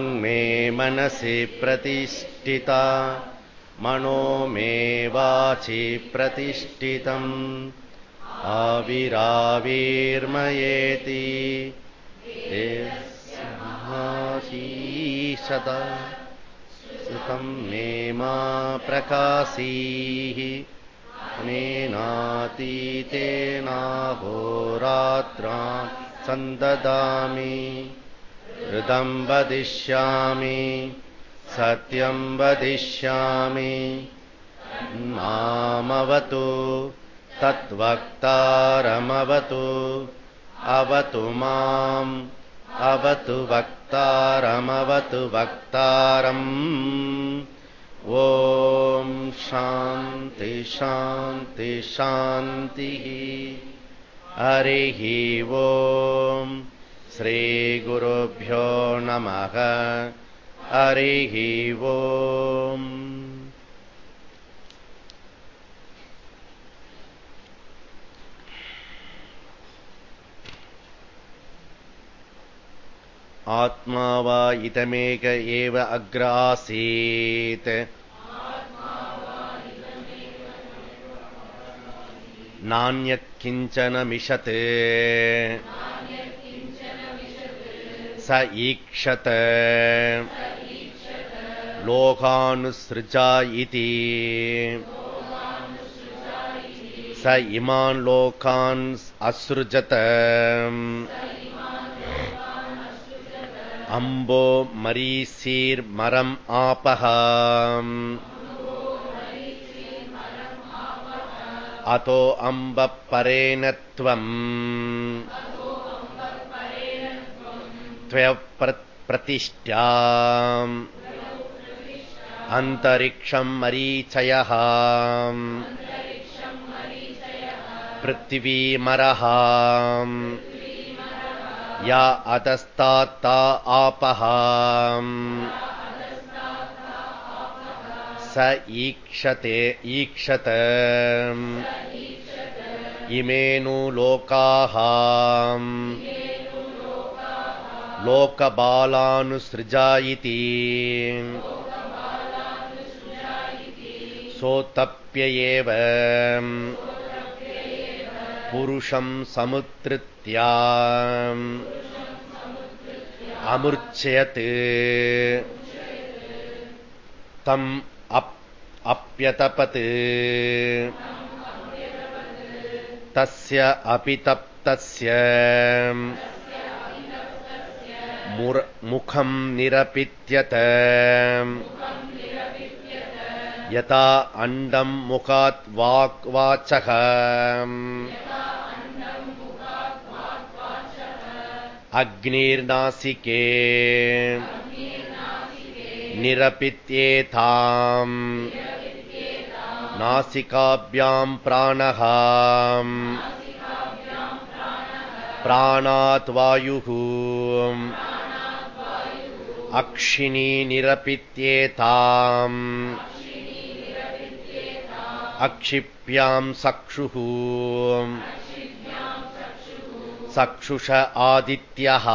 मे मनसि प्रतिष्ठिता मनो मे वाचि प्रतिष्ठितम्। आविराविर्मयेति सदा सुखम् मे मा प्रकाशीः। अनेनातीतेनाहोरात्रा सन्ददामि हृदम् वदिष्यामि सत्यम् वदिष्यामि। मामवतु तद्वक्तारमवतु अवतु माम् अवतु वक्तारमवतु वक्तारम्। ॐ शान्ति शान्ति शान्तिः। हरिः ॐ श्रीगुरुभ्यो नमः हरिः ॐ आत्मा वा इदमेक एव अग्र आसीत् नान्यत्किञ्चन मिषत् स ईक्षत लोकानुसृजा इति स इमान् लोकान् असृजत अम्बो मरीसीर्मरम् आपः अतो अम्बपरेण त्वम् त्वयप्रतिष्ठा अन्तरिक्षम् मरीचयः पृथिवीमरः या अधस्तात्ता आपः स ईक्षते ईक्षत इमेनु लोकाः लोकबालानुसृजा इति सोत्तप्य एव पुरुषम् समुत्तृत्या अमूर्च्छयत् तम् अप्यतपत् तस्य अपितप्तस्य मुखम् निरपित्यत यथा अण्डम् मुखात् वाक्वाचः अग्निर्नासिके निरपित्येताम् नासिकाभ्याम् प्राणः प्राणात् वायुः अक्षिणी निरपित्येताम् अक्षिप्याम् चक्षुः चक्षुष आदित्यः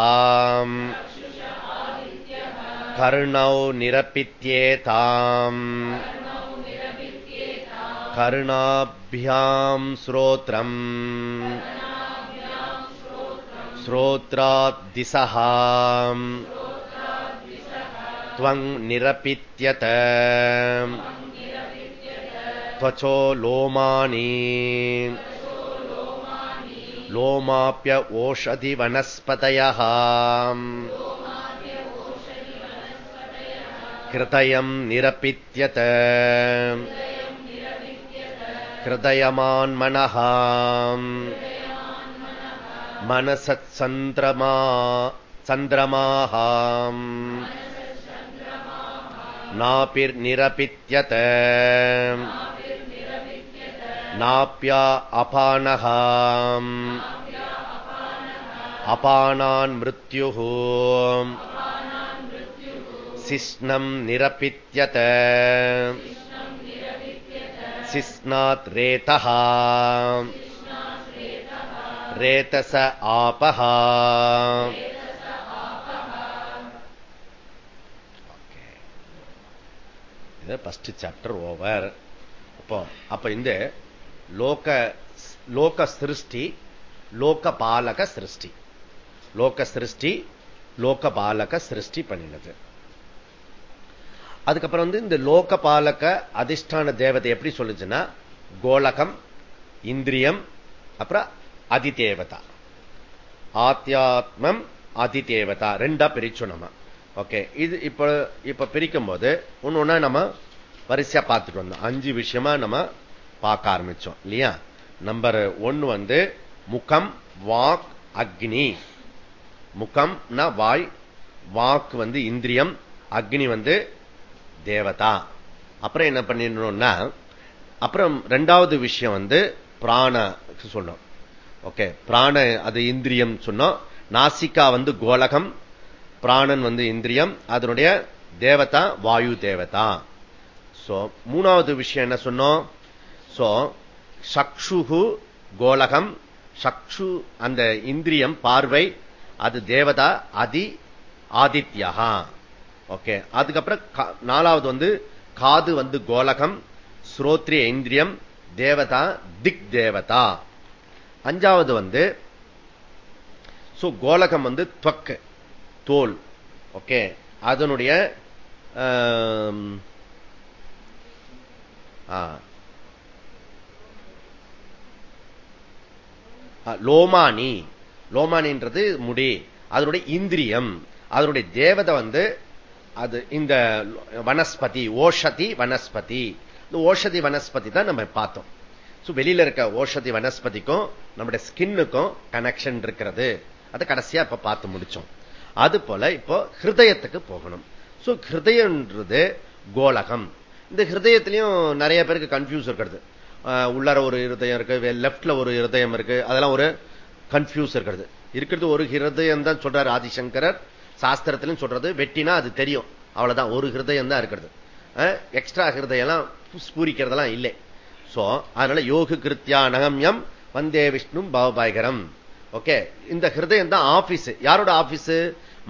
कर्णौ निरपित्येताम् कर्णाभ्याम् श्रोत्रम् श्रोत्राद्दिशः त्वम् निरपित्यत त्वचो लोमानि लोमाप्य ओषधिवनस्पतयः हृदयम् निरपित्यत हृदयमान्मनः मनसत्सन्द्रमा चन्द्रमाः नापिर्निरपित्यत नाप्या अपानः अपानान् मृत्युः शिष्णम् निरपित्यत शिस्नात् रेतः रेतस आपः இது ஃபர்ஸ்ட் சாப்டர் ஓவர் அப்போ அப்ப இந்த லோக லோக சிருஷ்டி லோக பாலக சிருஷ்டி. லோக சிருஷ்டி லோக பாலக சிருஷ்டி பண்ணினது. அதுக்கப்புறம் வந்து இந்த லோக பாலக அதிஷ்டான தேவதை எப்படி சொல்லுச்சுன்னா கோலகம் இந்திரியம் அப்புறம் அதிதேவதா. ஆத்தியாத்மம் அதிதேவதா. ரெண்டா பிரிச்சோம் நம்ம. ஓகே இது இப்ப இப்ப பிரிக்கும் போது ஒன்னு நம்ம வரிசையா பார்த்துட்டு வந்தோம். அஞ்சு விஷயமா நம்ம பார்க்க ஆரம்பிச்சோம் இல்லையா? நம்பர் ஒன்னு வந்து முகம் வாக் அக்னி. முகம்னா வாய் வாக்கு வந்து இந்திரியம் அக்னி வந்து தேவதா. அப்புறம் என்ன பண்ணிடணும்னா அப்புறம் ரெண்டாவது விஷயம் வந்து பிராண சொன்னோம். ஓகே பிராண அது இந்திரியம் சொன்னோம். நாசிக்கா வந்து கோலகம் பிராணன் வந்து இந்திரியம் அதனுடைய தேவதா வாயு தேவதா. சோ மூணாவது விஷயம் என்ன சொன்னோம்? சோ சக்ஷுகு கோலகம் சக்ஷு அந்த இந்திரியம் பார்வை அது தேவதா அதி ஆதித்யா ஓகே அதுக்கப்புறம் நாலாவது வந்து காது வந்து கோலகம் ஸ்ரோத்ரிய இந்திரியம் தேவதா திக் தேவதா. அஞ்சாவது வந்து கோலகம் வந்து துவக்கு. தோல். ஓகே? அதனுடைய லோமானி. லோமானின்றது முடி. அதனுடைய இந்திரியம். அதனுடைய தேவதை வந்து அது இந்த வனஸ்பதி ஓஷதி வனஸ்பதி. இந்த ஓஷதி வனஸ்பதி தான் நம்ம பார்த்தோம். வெளியில இருக்க ஓஷதி வனஸ்பதிக்கும் நம்முடைய ஸ்கின்னுக்கும் கனெக்ஷன் இருக்கிறது. அதை கடைசியா இப்ப பார்த்து முடிச்சோம். அது போல இப்போ ஹிருதயத்துக்கு போகணும். சோ ஹிருதயன்றது கோலகம். இந்த ஹிருதயத்திலையும் நிறைய பேருக்கு கன்ஃபியூஸ் இருக்கிறது. உள்ளார ஒரு இருதயம் இருக்கு லெப்ட்ல ஒரு இருதயம் இருக்கு அதெல்லாம் ஒரு கன்ஃபியூஸ் இருக்கிறது. இருக்கிறது ஒரு ஹிருதயம் தான் சொல்றாரு ஆதிசங்கரர். சாஸ்திரத்திலும் சொல்றது வெட்டினா அது தெரியும். அவ்வளவுதான் ஒரு ஹிருதயம் தான் இருக்கிறது. எக்ஸ்ட்ரா ஹிருதயம் ஸ்பூரிக்கிறதெல்லாம் இல்லை. சோ அதனால யோகு கிருத்தியா நகம்யம் வந்தே விஷ்ணு பவபாயகரம். ஓகே இந்த ஹிருதயம் தான் ஆபீஸ் யாரோட ஆபீஸ்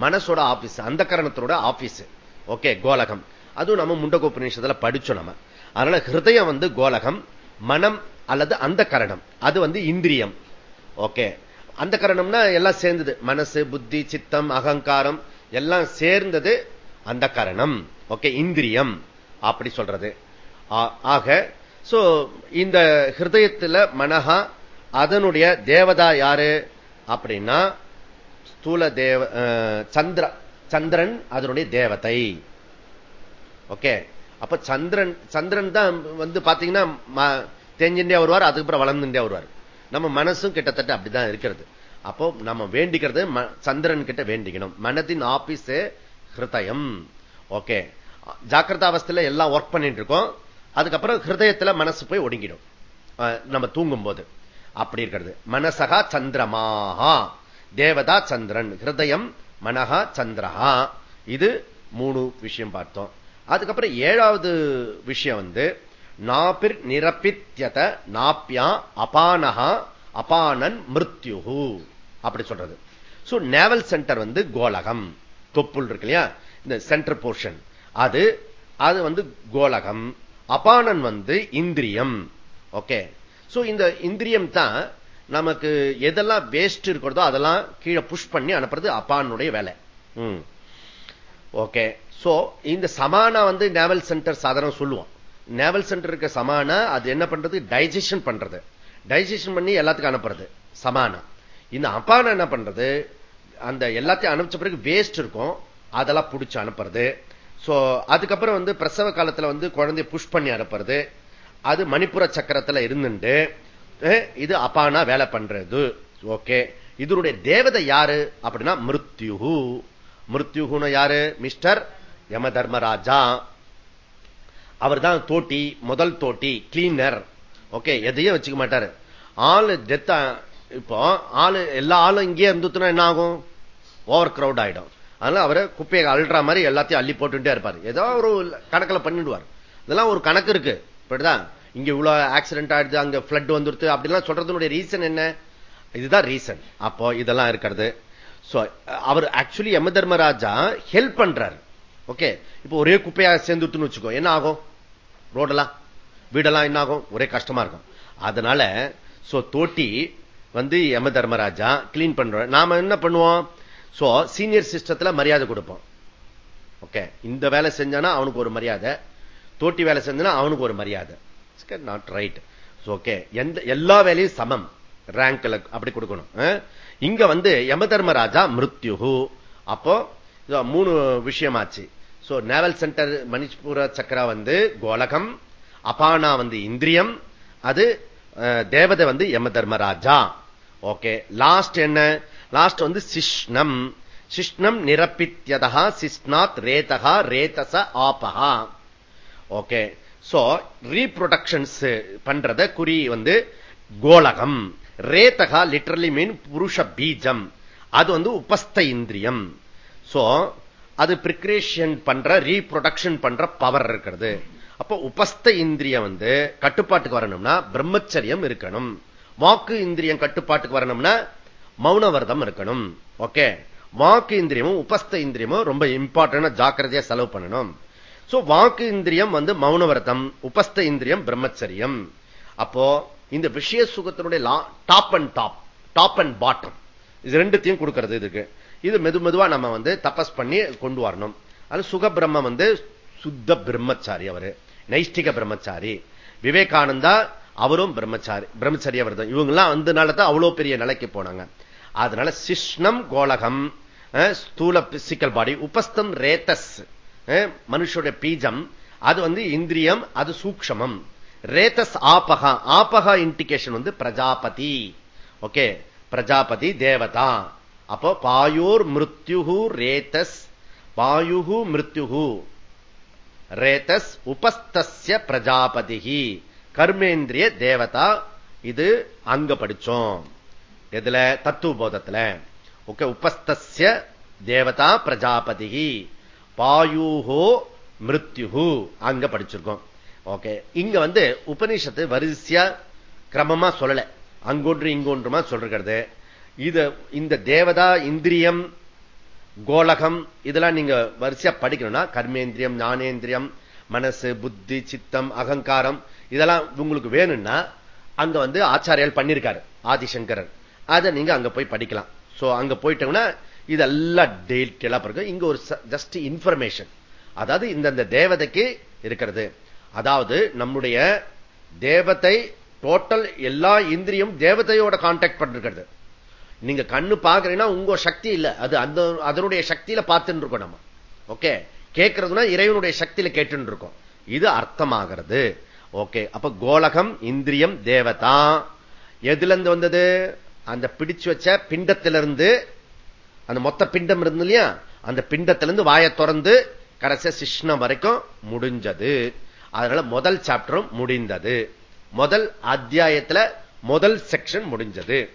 மனசோட ஆபீஸ் அந்த கரணத்தோட ஆபீஸ் ஓகே கோலகம். அதுவும் நம்ம முண்டகோபநிஷத்துல படிச்சோம் நம்ம. அதனால ஹிருதயம் வந்து கோலகம் மனம் அல்லது அந்த கரணம். அது வந்து இந்திரியம். ஓகே அந்த கரணம்னா எல்லாம் சேர்ந்தது. மனசு புத்தி சித்தம் அகங்காரம் எல்லாம் சேர்ந்தது அந்த கரணம். ஓகே இந்திரியம் அப்படி சொல்றது. ஆக சோ இந்த ஹிருதயத்துல மனஹா அதனுடைய தேவதா யாரு? அப்படின்னா ஸ்தூல தேவ சந்திர சந்திரன் அதனுடைய தேவதை. ஓகே? அப்ப சந்திரன் சந்திரன் தான் வந்து பாத்தீங்கன்னா தேஞ்சின்றே வருவார் அதுக்கப்புறம் வளர்ந்துட்டே வருவார். நம்ம மனசும் கிட்டத்தட்ட அப்படிதான் இருக்கிறது. அப்போ நம்ம வேண்டிக்கிறது சந்திரன் கிட்ட வேண்டிக்கணும். மனதின் ஆபீஸ் ஹிருதயம். ஓகே? ஜாக்கிரதா அவஸ்தில எல்லாம் ஒர்க் பண்ணிட்டு இருக்கோம். அதுக்கப்புறம் ஹிருதயத்துல மனசு போய் ஒடுங்கிடும். நம்ம தூங்கும் போது அப்படி இருக்கிறது. மனசகா சந்திரமாஹா. தேவதா சந்திரன். ஹிருதயம் மனஹா சந்திரஹா. இது மூணு விஷயம் பார்த்தோம். அதுக்கப்புறம் ஏழாவது விஷயம் வந்து நாபிர் நிரப்பித்தியத நாப்பியா அபானஹா அபானன் மிருத்யுகு அப்படி சொல்றது. சோ நேவல் சென்டர் வந்து கோலகம். தொப்புள் இருக்கு இல்லையா? இந்த சென்டர் போர்ஷன் அது அது வந்து கோலகம். அபானன் வந்து இந்திரியம். ஓகே சோ இந்த இந்திரியம் தான் நமக்கு எதெல்லாம் வேஸ்ட் இருக்கிறதோ அதெல்லாம் கீழே புஷ் பண்ணி அனுப்புறது அப்பானுடைய வேலை. ஓகே சோ இந்த சமானா வந்து நேவல் சென்டர் சாதாரணம் சொல்லுவோம் நேவல் சென்டர் இருக்க சமானா அது என்ன பண்றது? டைஜஷன் பண்றது. டைஜஷன் பண்ணி எல்லாத்துக்கும் அனுப்புறது. சமானா. இந்த அப்பான என்ன பண்றது? அந்த எல்லாத்தையும் அனுப்பிச்ச பிறகு வேஸ்ட் இருக்கும். அதெல்லாம் பிடிச்சு அனுப்புறது. சோ அதுக்கப்புறம் வந்து பிரசவ காலத்துல வந்து குழந்தைய புஷ் பண்ணி அனுப்புறது. அது மணிப்புற சக்கரத்துல இருந்துட்டு இது அப்பானா வேலை பண்றது. ஓகே. இதனுடைய தேவதை யாரு? அப்படின்னா மிருத்யுகு மிருத்யுகுன்னு யாரு? மிஸ்டர் யம தர்மராஜா அவர் தான் தோட்டி முதல் தோட்டி கிளீனர் ஓகே எதையும் வச்சுக்க மாட்டாரு. ஆளு டெத்தா இப்போ ஆளு எல்லா ஆளும் இங்கே இருந்துச்சுன்னா என்ன ஆகும்? ஓவர் கிரௌட் ஆயிடும். அதனால அவரை குப்பையை அழுற மாதிரி எல்லாத்தையும் அள்ளி போட்டுட்டே இருப்பார். ஏதோ ஒரு கணக்கில் பண்ணிடுவார். இதெல்லாம் ஒரு கணக்கு இருக்கு. இப்படிதான். இங்க இவ்வளவு ஆக்சிடென்ட் ஆயிடுது அங்க பிளட் வந்துருது. அப்படிலாம் சொல்றதுனுடைய ரீசன் என்ன? இதுதான் ரீசன் அப்போ இதெல்லாம் இருக்கிறது. அவர் ஆக்சுவலி யம தர்மராஜா ஹெல்ப் பண்றாரு. ஓகே இப்போ ஒரே குப்பையா சேர்ந்துட்டுன்னு வச்சுக்கோ என்ன ஆகும்? ரோடெல்லாம் வீடெல்லாம் என்ன ஆகும்? ஒரே கஷ்டமா இருக்கும். அதனால சோ தோட்டி வந்து யம தர்மராஜா கிளீன் பண்ற நாம என்ன பண்ணுவோம்? சோ சீனியர் சிஸ்டத்துல மரியாதை கொடுப்போம். ஓகே இந்த வேலை செஞ்சானா அவனுக்கு ஒரு மரியாதை. தோட்டி வேலை செஞ்சுன்னா அவனுக்கு ஒரு மரியாதை. நாட் ரைட் ஓகே எந்த எல்லா வேலையும் சமம். ரேங்க்ல அப்படி கொடுக்கணும். இங்க வந்து யம தர்மராஜா மிருத்யு அப்போ மூணு விஷயமாச்சு. சோ நேவல் சென்டர் மணிஷ்புர சக்கரா வந்து கோலகம் அபானா வந்து இந்திரியம் அது தேவதை வந்து யம தர்மராஜா ஓகே லாஸ்ட் என்ன? லாஸ்ட் வந்து சிஷ்ணம். சிஷ்ணம் நிரப்பித்யதா சிஷ்ணாத் ரேதகா ரேதச ஆபகா ஓகே சோ ரீப்ரொடக்ஷன்ஸ் பண்றத குறி வந்து கோலகம். ரேதகா லிட்டரலி மீன் புருஷ பீஜம். அது வந்து உபஸ்த இந்திரியம். சோ அது பிரிக்ரேஷன் பண்ற ரீப்ரொடக்ஷன் பண்ற பவர் இருக்கிறது. அப்ப உபஸ்த இந்திரியம் வந்து கட்டுப்பாட்டுக்கு வரணும்னா பிரம்மச்சரியம் இருக்கணும். வாக்கு இந்திரியம் கட்டுப்பாட்டுக்கு வரணும்னா மௌனவர்தம் இருக்கணும். ஓகே வாக்கு இந்திரியமும் உபஸ்த இந்திரியமும் ரொம்ப இம்பார்ட்டன்டா ஜாக்கிரதையா செலவு பண்ணணும். சோ வாக்கு இந்திரியம் வந்து மௌனவரதம் உபஸ்த இந்திரியம் பிரம்மச்சரியம். அப்போ இந்த விஷய சுகத்தினுடைய top and top top and bottom இது ரெண்டுத்தையும் கொடுக்கிறது இதுக்கு. இது மெது மெதுவா நம்ம வந்து தபஸ் பண்ணி கொண்டு வரணும். அது சுக பிரம்ம வந்து சுத்த பிரம்மச்சாரி அவரு. நைஷ்டிக பிரம்மச்சாரி. விவேகானந்தா அவரும் பிரம்மச்சாரி பிரம்மச்சரிய விரதம் இவங்கெல்லாம் வந்தனால தான் அவ்வளவு பெரிய நிலைக்கு போனாங்க. அதனால சிஷ்ணம் கோலகம் ஸ்தூல பிசிக்கல் பாடி உபஸ்தம் ரேத்தஸ். மனுஷோட பீஜம் அது வந்து இந்திரியம் அது சூக்ஷமம். ரேத்தஸ் ஆபகா ஆபகா இண்டிகேஷன் வந்து பிரஜாபதி. ஓகே பிரஜாபதி தேவதா. அப்போ பாயூர் மிருத்யு ரேத்தஸ் பாயு மிருத்யு ரேத்தஸ் உபஸ்தஸ்ய பிரஜாபதி கர்மேந்திரிய தேவதா இது அங்க படிச்சோம். எதுல? தத்துவ போதத்துல. ஓகே உபஸ்தஸ்ய தேவதா பிரஜாபதி பாயூஹோ மிருத்யு அங்க படிச்சிருக்கோம். ஓகே இங்க வந்து உபனிஷத்து வரிசையா கிரமமா சொல்லல. அங்கொன்று இங்கொன்றுமா சொல்றது. இது இந்த தேவதா இந்திரியம் கோலகம் இதெல்லாம் நீங்க வரிசையா படிக்கணும்னா கர்மேந்திரியம் ஞானேந்திரியம் மனசு புத்தி சித்தம் அகங்காரம் இதெல்லாம் உங்களுக்கு வேணும்னா அங்க வந்து ஆச்சாரியால் பண்ணிருக்காரு ஆதிசங்கரன் அதை நீங்க அங்க போய் படிக்கலாம். சோ அங்க போயிட்டோம்னா இதெல்லாம் டீட்டெயிலா பிறகு இங்க ஒரு ஜஸ்ட் இன்ஃபர்மேஷன் அதாவது இந்தந்த தேவதைக்கு இருக்கிறது. அதாவது நம்முடைய தேவத்தை டோட்டல் எல்லா இந்திரியும் தேவதையோட கான்டாக்ட் பண்ணிருக்கிறது. நீங்க கண்ணு பாக்குறீங்கன்னா உங்க சக்தி இல்ல. அது அந்த அதனுடைய சக்தியில பார்த்துட்டு இருக்கோம் நம்ம. ஓகே கேட்கறதுனா இறைவனுடைய சக்தியில கேட்டு இருக்கோம் இது அர்த்தமாகிறது. ஓகே அப்ப கோலகம் இந்திரியம் தேவதா. எதுல இருந்து வந்தது? அந்த பிடிச்சு வச்ச பிண்டத்திலிருந்து அந்த மொத்த பிண்டம் இருந்து இல்லையா? அந்த பிண்டத்திலிருந்து வாயை திறந்து கடைசி சிஷ்ணம் வரைக்கும் முடிஞ்சது. அதனால முதல் சாப்டரும் முடிந்தது. முதல் அத்தியாயத்துல முதல் செக்ஷன் முடிஞ்சது.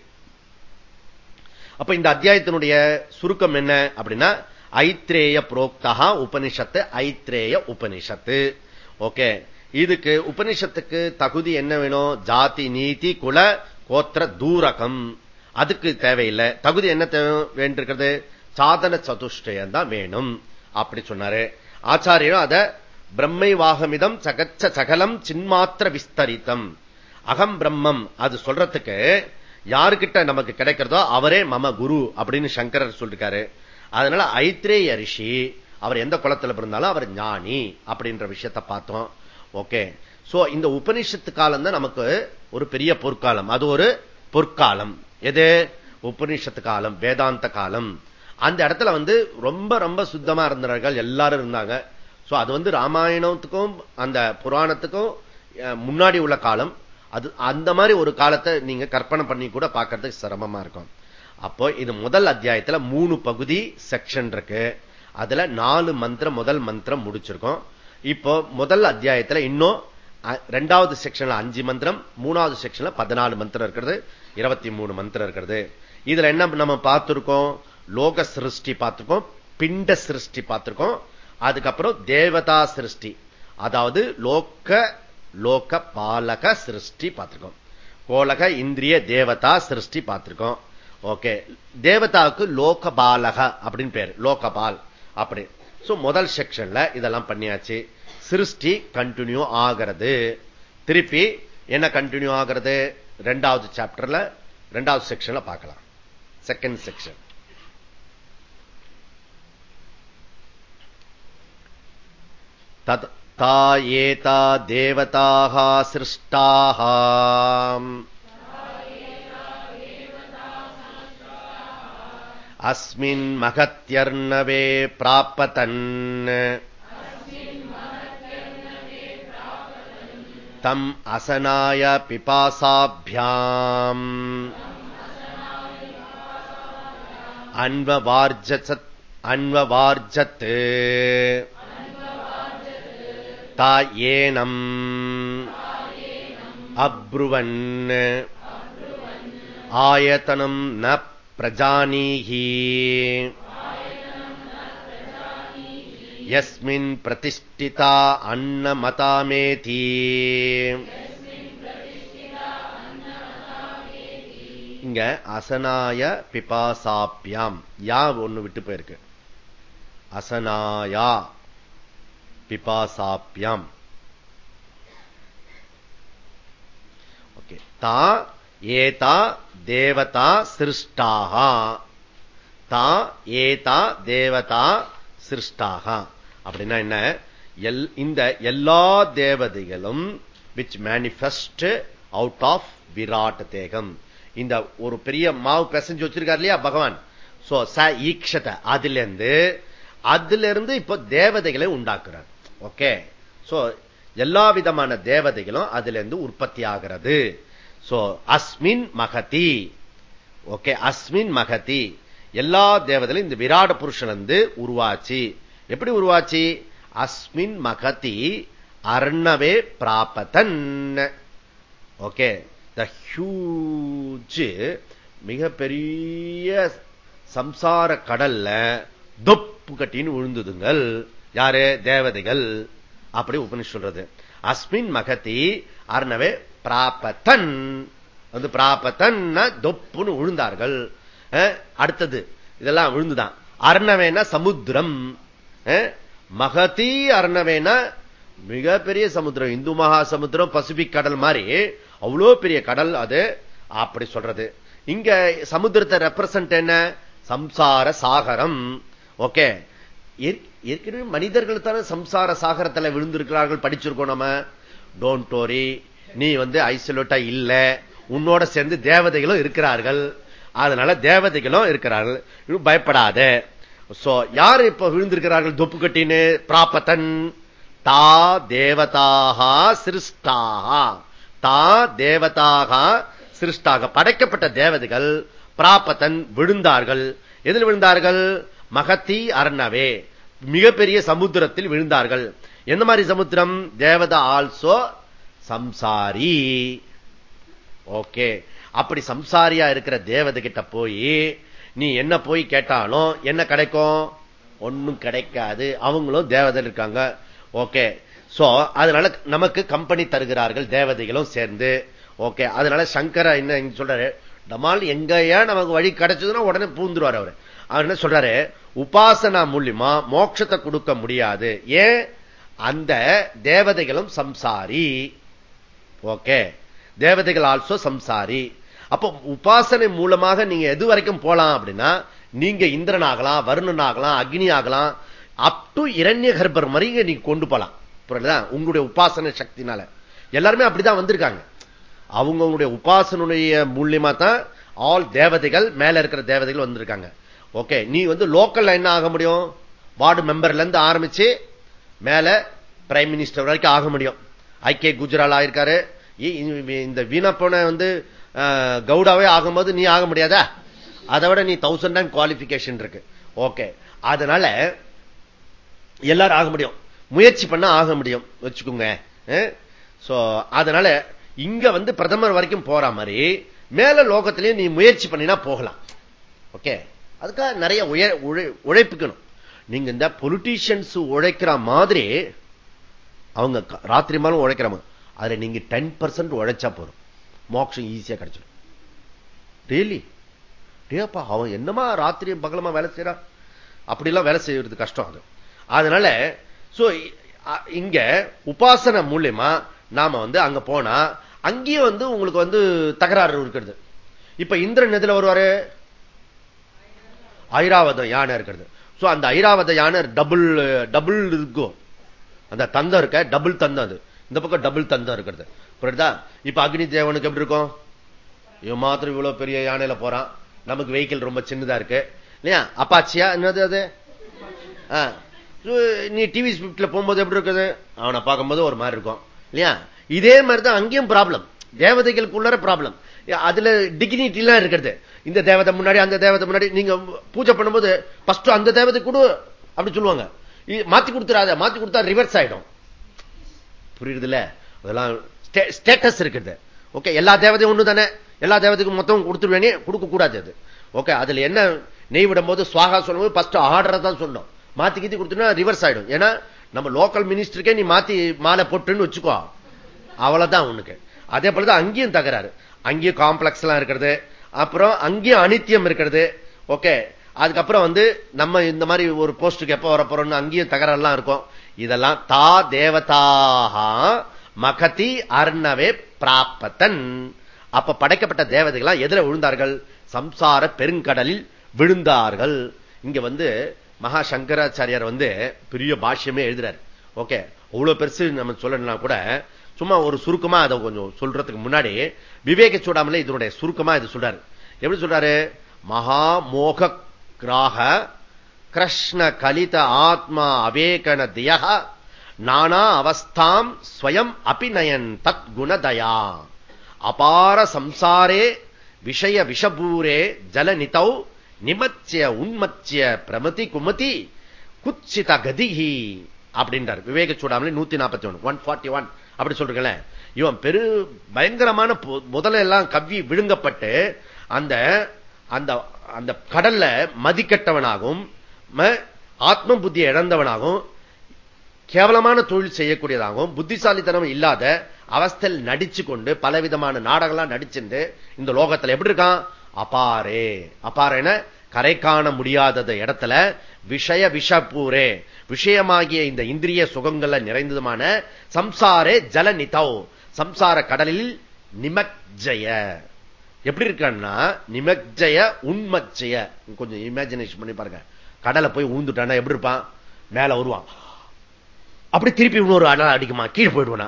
அப்ப இந்த அத்தியாயத்தினுடைய சுருக்கம் என்ன அப்படின்னா ஐத்ரேய புரோக்தா உபனிஷத்து ஐத்ரேய உபனிஷத்து. ஓகே. இதுக்கு உபனிஷத்துக்கு தகுதி என்ன வேணும்? ஜாதி நீதி குல கோத்திர தூரகம். அதுக்கு தேவையில்லை. தகுதி என்ன தேவை வேண்டிருக்கிறது சாதன சதுஷ்டயம் தான் வேணும். அப்படி சொன்னாரு. ஆச்சாரியரும் அத பிரம்மை வாகமிதம் சகச்ச சகலம் சின்மாத்திர விஸ்தரித்தம். அகம் பிரம்மம். அது சொல்றதுக்கு யாருக்கிட்ட நமக்கு கிடைக்கிறதோ அவரே மம குரு அப்படின்னு சங்கரர் சொல்லிருக்காரு. அதனால ஐத்ரேய ரிஷி அவர் எந்த குளத்துல பிறந்தாலும் அவர் ஞானி அப்படின்ற விஷயத்தை பார்த்தோம். ஓகே. சோ இந்த உபனிஷத்து காலம் தான் நமக்கு ஒரு பெரிய பொற்காலம். அது ஒரு பொற்காலம். எது? உபனிஷத்து காலம் வேதாந்த காலம் அந்த இடத்துல வந்து ரொம்ப ரொம்ப சுத்தமா இருந்தார்கள் எல்லாரும் இருந்தாங்க. சோ அது வந்து ராமாயணத்துக்கும் அந்த புராணத்துக்கும் முன்னாடி உள்ள காலம். அது அந்த மாதிரி ஒரு காலத்தை நீங்க கற்பனை பண்ணி கூட பார்க்கறதுக்கு சிரமமா இருக்கும். அப்போ இது முதல் அத்தியாயத்துல மூணு பகுதி செக்ஷன் இருக்கு. அதுல நாலு மந்திரம் முதல் மந்திரம் முடிச்சிருக்கோம். இப்போ முதல் அத்தியாயத்துல இன்னும் ரெண்டாவது செக்ஷன்ல அஞ்சு மந்திரம் மூணாவது செக்ஷன்ல பதினாலு மந்திரம் இருக்கிறது இருபத்தி மூணு மந்திரம் இருக்கிறது. இதுல என்ன நம்ம பார்த்திருக்கோம்? லோக சிருஷ்டி பார்த்திருக்கோம் பிண்ட சிருஷ்டி பார்த்திருக்கோம் அதுக்கப்புறம் தேவதா சிருஷ்டி அதாவது லோக்க லோக பாலக சிருஷ்டி பார்த்திருக்கோம். கோலக இந்திரிய தேவதா சிருஷ்டி பார்த்திருக்கோம். ஓகே தேவதாவுக்கு லோகபாலக அப்படின்னு பேரு லோகபால் அப்படி. முதல் செக்ஷன்ல இதெல்லாம் பண்ணியாச்சு. சிருஷ்டி கண்டினியூ ஆகிறது திருப்பி என்ன கண்டினியூ ஆகிறது ரெண்டாவது சாப்டர்ல ரெண்டாவது செக்ஷன்ல பார்க்கலாம் செகண்ட் செக்ஷன் ता एता देवताः सृष्टाः अस्मिन् महत्यर्णवे प्रापतन् तम् असनाय पिपासाभ्याम् अन्ववार्जत् अन्ववार्जत् ता येनम् अब्रुवन् आयतनम् न प्रजानीहि यस्मिन् प्रतिष्ठिता अन्नमतामेति இங்க அசனாய பிபாசாப்பியாம் யா ஒண்ணு விட்டு போயிருக்கு அசனாயா பிபாசாப்பியாம் ஓகே தா ஏதா தேவதா சிருஷ்டாக தா ஏதா தேவதா சிருஷ்டாக அப்படின்னா என்ன? எல் இந்த எல்லா தேவதைகளும் விச் மேனிஃபெஸ்ட் அவுட் ஆஃப் விராட் தேகம். இந்த ஒரு பெரிய மாவு பெசஞ்சு வச்சிருக்காரு இல்லையா பகவான்? சோ ச ஈக்ஷத. அதுல இருந்து அதுல இருந்து தேவதைகளை உண்டாக்குறார். ஓகே சோ எல்லா விதமான தேவதைகளும் அதுல இருந்து உற்பத்தி ஆகிறது. சோ அஸ்மின் மகதி. ஓகே அஸ்மின் மகதி. எல்லா தேவதையும் இந்த விராட புருஷன் வந்து உருவாச்சு. எப்படி உருவாச்சு? அஸ்மின் மகதி அர்ணவே பிராபதன். ஓகே. த ஹியூஜ் மிகப்பெரிய சம்சார கடல்ல தொப்பு கட்டின்னு விழுந்ததுங்கள். யாரு? தேவதைகள். அப்படி உபனிஷ் சொல்றது. அஸ்மின் மகதி அர்ணவே பிராபத்தன் வந்து பிராபத்தன் தொப்புன்னு விழுந்தார்கள். அடுத்தது. இதெல்லாம் விழுந்துதான். அர்ணவேன சமுத்திரம். மகதி அர்ணவேனா? மிகப்பெரிய சமுத்திரம் இந்து மகா சமுத்திரம் பசிபிக் கடல் மாதிரி. அவ்வளோ பெரிய கடல் அது. அப்படி சொல்றது. இங்க சமுத்திரத்தை ரெப்ரசன்ட் என்ன? சம்சார சாகரம். ஓகே. ஏற்கனவே மனிதர்கள் தானே சம்சார சாகரத்தில் விழுந்திருக்கிறார்கள் படிச்சிருக்கோம் நம்ம. டோன்ட் டோரி நீ வந்து ஐசோலேட்டா இல்ல. உன்னோட சேர்ந்து தேவதைகளும் இருக்கிறார்கள். அதனால தேவதைகளும் இருக்கிறார்கள். பயப்படாத. யார் இப்ப விழுந்திருக்கிறார்கள்? தொப்பு கட்டின்னு பிராபத்தன் தா தேவதாக சிருஷ்டாக. தா தேவதாக சிருஷ்டாக. படைக்கப்பட்ட தேவதைகள் பிராபத்தன் விழுந்தார்கள். எதில் விழுந்தார்கள்? மகத்தி அரண்ணவே மிகப்பெரிய சமுத்திரத்தில் விழுந்தார்கள். எந்த மாதிரி சமுத்திரம்? தேவதா ஆல்சோ சம்சாரி. ஓகே. அப்படி சம்சாரியா இருக்கிற தேவதை கிட்ட போய் நீ என்ன போய் கேட்டாலும் என்ன கிடைக்கும்? ஒன்னும் கிடைக்காது. அவங்களும் தேவதை இருக்காங்க. ஓகே. சோ அதனால நமக்கு கம்பெனி தருகிறார்கள் தேவதைகளும் சேர்ந்து. ஓகே. அதனால சங்கர என்ன சொல்றாரு? டமால் எங்கயா நமக்கு வழி கிடைச்சதுன்னா உடனே பூந்துருவார் அவரு. அவர் என்ன சொல்றாரு? உபாசனா மூலியமா மோட்சத்தை கொடுக்க முடியாது. ஏன்? அந்த தேவதைகளும் சம்சாரி. ஓகே. தேவதைகள் ஆல்சோ சம்சாரி. அப்ப உபாசனை மூலமாக நீங்க எது வரைக்கும் போலாம் அப்படின்னா நீங்க இந்திரன் ஆகலாம் வருணன் ஆகலாம் அக்னி ஆகலாம் அப் டு இரண்ய கர்ப்பர் மாதிரி நீங்க கொண்டு போலாம். புரியுதா? உங்களுடைய உபாசனை சக்தினால. எல்லாருமே அப்படிதான் வந்திருக்காங்க. அவங்களுடைய உபாசனுடைய மூலியமா தான் ஆல் தேவதைகள் மேல இருக்கிற தேவதைகள் வந்திருக்காங்க. ஓகே நீ வந்து லோக்கல்ல என்ன ஆக முடியும்? வார்டு மெம்பர்ல இருந்து ஆரம்பிச்சு மேல பிரைம் மினிஸ்டர் வரைக்கும் ஆக முடியும். ஐக்கிய குஜரால் ஆயிருக்காரு. இந்த வீணப்பனை வந்து கவுடாவே ஆகும்போது நீ ஆக முடியாதா? அதை விட நீ தௌசண்ட் டைம் குவாலிபிகேஷன் இருக்கு. ஓகே அதனால எல்லாரும் ஆக முடியும். முயற்சி பண்ண ஆக முடியும். வச்சுக்கோங்க. அதனால இங்க வந்து பிரதமர் வரைக்கும் போற மாதிரி மேல லோகத்திலேயே நீ முயற்சி பண்ணினா போகலாம். ஓகே அதுக்காக நிறைய உழைப்புக்கணும். நீங்க இந்த பொலிட்டீஷியன்ஸ் உழைக்கிற மாதிரி அவங்க ராத்திரி மாலும் உழைக்கிறாங்க அதுல நீங்க டென் பர்சன்ட் உழைச்சா போறோம் மோட்சம் ஈஸியா கிடைச்சிடும். டெய்லி டேப்பா அவன் என்னமா ராத்திரியும் பகலமா வேலை செய்யறான் அப்படிலாம் வேலை செய்யறது கஷ்டம் அது. அதனால இங்க உபாசனை மூலியமா நாம வந்து அங்க போனா அங்கேயும் வந்து உங்களுக்கு வந்து தகராறு இருக்கிறது. இப்ப இந்திரன் எதுல வருவாரு? ஐராவதம் யானை இருக்கிறது. சோ அந்த ஐராவத யானை டபுள் டபுள் இருக்கும் அந்த தந்தம் இருக்க டபுள் தந்தம் அது. இந்த பக்கம் டபுள் தந்தம் இருக்கிறது. புரியுதா? இப்ப அக்னி தேவனுக்கு எப்படி இருக்கும்? இவன் மாத்திரம் இவ்வளவு பெரிய யானையில போறான். நமக்கு வெஹிக்கிள் ரொம்ப சின்னதா இருக்கு. இல்லையா? அப்பாச்சியா? என்னது அது? நீ டிவி ஸ்பிப்ட்ல போகும்போது எப்படி இருக்குது? அவனை பார்க்கும்போது ஒரு மாதிரி இருக்கும். இல்லையா? இதே மாதிரி தான் அங்கேயும் ப்ராப்ளம் தேவதைகளுக்குள்ளார ப்ராப்ளம் அதுல டிகினிட்டி எல்லாம் இருக்கிறது. இந்த தேவதை முன்னாடி அந்த தேவதை முன்னாடி நீங்க பூஜை பண்ணும்போது ஃபர்ஸ்ட் அந்த தேவதை கொடு அப்படி சொல்லுவாங்க. மாத்தி கொடுத்துறாத மாத்தி கொடுத்தா ரிவர்ஸ் ஆயிடும். புரியுதுல அதெல்லாம் ஸ்டேட்டஸ் இருக்குது. ஓகே எல்லா தேவதையும் ஒண்ணு தானே எல்லா தேவதைக்கும் மொத்தம் கொடுத்துருவேனே? கொடுக்க கூடாது அது. ஓகே அதுல என்ன நெய் விடும் போது சுவாகா சொல்லும்போது ஃபர்ஸ்ட் ஆர்டரை தான் சொல்லணும். மாத்தி கீத்தி கொடுத்தோம்னா ரிவர்ஸ் ஆயிடும். ஏன்னா நம்ம லோக்கல் மினிஸ்டருக்கே நீ மாத்தி மாலை போட்டுன்னு வச்சுக்கோ. அவ்வளவுதான் உனக்கு அதே போலதான் அங்கேயும் தகராறு. அங்கேயும் காம்ப்ளெக்ஸ் எல்லாம் இருக்கிறது. அப்புறம் அங்கேயும் அனித்தியம் இருக்கிறது. ஓகே அதுக்கப்புறம் வந்து நம்ம இந்த மாதிரி ஒரு போஸ்டுக்கு எப்ப வர போறோம்னு அங்கேயும் தகரெல்லாம் இருக்கும். இதெல்லாம் தா தேவதாக மகதி அர்ணவே பிராப்பத்தன் அப்ப படைக்கப்பட்ட தேவதைகள் எதிர விழுந்தார்கள். சம்சார பெருங்கடலில் விழுந்தார்கள். இங்க வந்து மகா சங்கராச்சாரியார் வந்து பெரிய பாஷ்யமே எழுதுறாரு. ஓகே அவ்வளவு பெருசு நம்ம சொல்லணும்னா கூட சும்மா ஒரு சுருக்கமா அதை கொஞ்சம் சொல்றதுக்கு முன்னாடி விவேக சூடாமலே இதனுடைய சுருக்கமா இது சொல்றாரு. எப்படி சொல்றாரு? மகா மோக கிராக கிருஷ்ண கலித ஆத்மா அவேகன தியக நானா அவஸ்தாம் ஸ்வயம் அபிநயன் தத் குணதயா. அபார சம்சாரே விஷய விஷபூரே ஜலநிதௌ நிமச்சிய உண்மச்சிய பிரமதி குமதி குச்சித கதிகி அப்படின்றார். விவேக சூடாமலே நூத்தி நாற்பத்தி ஒன்னு ஒன் ஃபார்ட்டி ஒன் அப்படி சொல்றீங்களே. இவன் பெரு பயங்கரமான முதல்ல எல்லாம் கவ்வி விழுங்கப்பட்டு அந்த அந்த அந்த கடல்ல மதிக்கட்டவனாகும் ஆத்ம புத்தியை இழந்தவனாகவும் கேவலமான தொழில் செய்யக்கூடியதாகவும் புத்திசாலித்தனம் இல்லாத அவஸ்தல் நடிச்சு கொண்டு பலவிதமான நாடகம்லாம் நடிச்சுட்டு இந்த லோகத்துல எப்படி இருக்கான்? அபாரே. அபாரேன கரை காண முடியாதது இடத்துல விஷய விஷப்பூரே. விஷயமாகிய இந்த இந்திரிய சுகங்கள்ல நிறைந்ததுமான சம்சாரே ஜல நிதௌ சம்சார கடலில் நிமஜய எப்படி இருக்கான்னா நிமஜய உண்மஜய கொஞ்சம் இமேஜினேஷன் பண்ணி பாருங்க. கடலை போய் ஊந்துட்டானா எப்படி இருப்பான்? மேல வருவான். அப்படி திருப்பி இன்னொரு அடல் அடிக்குமா? கீழ் போயிடுவானா.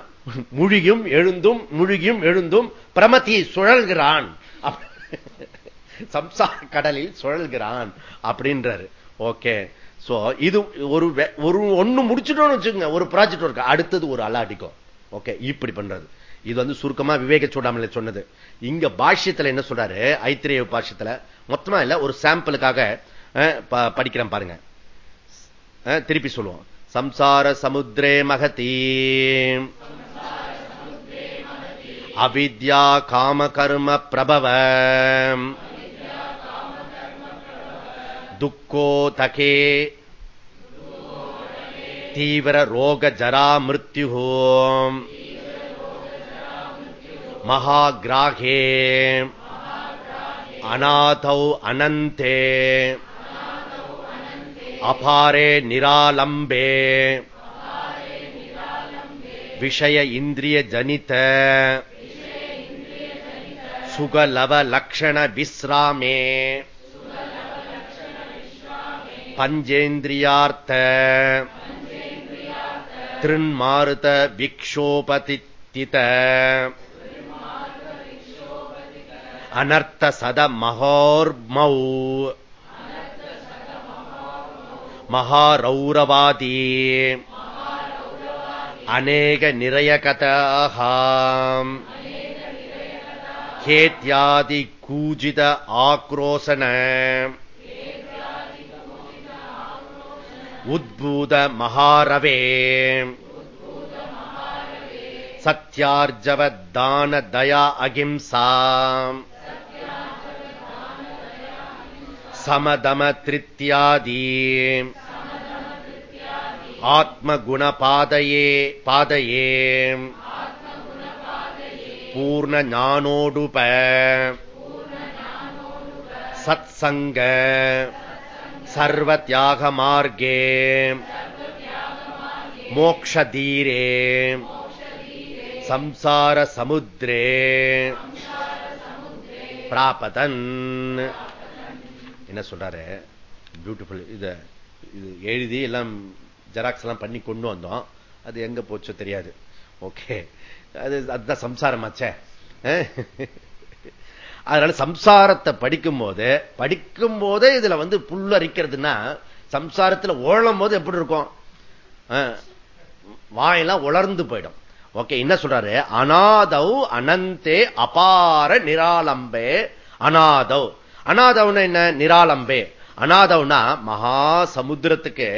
முழுகியும் எழுந்தும் முழுகியும் எழுந்தும் பிரமதி சுழல்கிறான். சம்சார கடலில் சுழல்கிறான் அப்படின்றாரு. ஓகே. சோ இது ஒரு ஒரு ஒண்ணு முடிச்சுட்டோம்னு வச்சுக்கோங்க. ஒரு ப்ராஜெக்ட் இருக்கு அடுத்தது ஒரு அலா அடிக்கும். ஓகே இப்படி பண்றது. இது வந்து சுருக்கமா விவேக சூடாமல சொன்னது. இங்க பாஷ்யத்துல என்ன சொல்றாரு? ஐத்திரிய பாஷ்யத்துல மொத்தமா இல்ல ஒரு சாம்பிளுக்காக படிக்கிறேன் பாருங்க. திருப்பி சொல்லுவோம். சம்சார சமுத்திரே மகதி. அவித்யா காம கர்ம பிரபவ துக்கோதகே தீவிர ரோக ஜரா அபாரே நிராலம்பே. விஷய இந்திரிய ஜனித சுகலவ லக்ஷண விஸ்ராமே. பஞ்சேந்திரியார்த்த. திருன்மாருத விக்ஷோபதித்தித. அனர்த்த சத மகோர்மௌ. மகாரௌரவாதி. அநேக நிரயகதாக ஹேத்யாதி கூஜித ஆக்ரோசன. உத்பூத மகாரவே. சத்யார்ஜவ தான தயா அகிம்சா சமதம திருத்தியாதி ஆத்மகுணபாதையே பாதையே. பூர்ண ஞானோடுப சத்சங்க. சர்வ மார்க்கே மோக்ஷதீரே. சம்சார சமுத்திரே பிராபதன். என்ன சொல்றாரு? பியூட்டிஃபுல் இத இது எழுதி எல்லாம் ஜெராக்ஸ் எல்லாம் பண்ணி கொண்டு வந்தோம். அது எங்க போச்சோ தெரியாது. ஓகே அது அதுதான் சம்சாரமாச்சே. அதனால சம்சாரத்தை படிக்கும் போது படிக்கும் போதே இதுல வந்து புல்லரிக்கிறதுனா சம்சாரத்துல ஓழும் போது எப்படி இருக்கும்? வாயெல்லாம் உலர்ந்து போயிடும். ஓகே என்ன சொல்றாரு? அநாதவ் அனந்தே அபார நிராலம்பே அநாதவ் அநாதவ்னா என்ன? நிராலம்பே. அநாதவ்னா மகா சமுத்திரத்துக்கு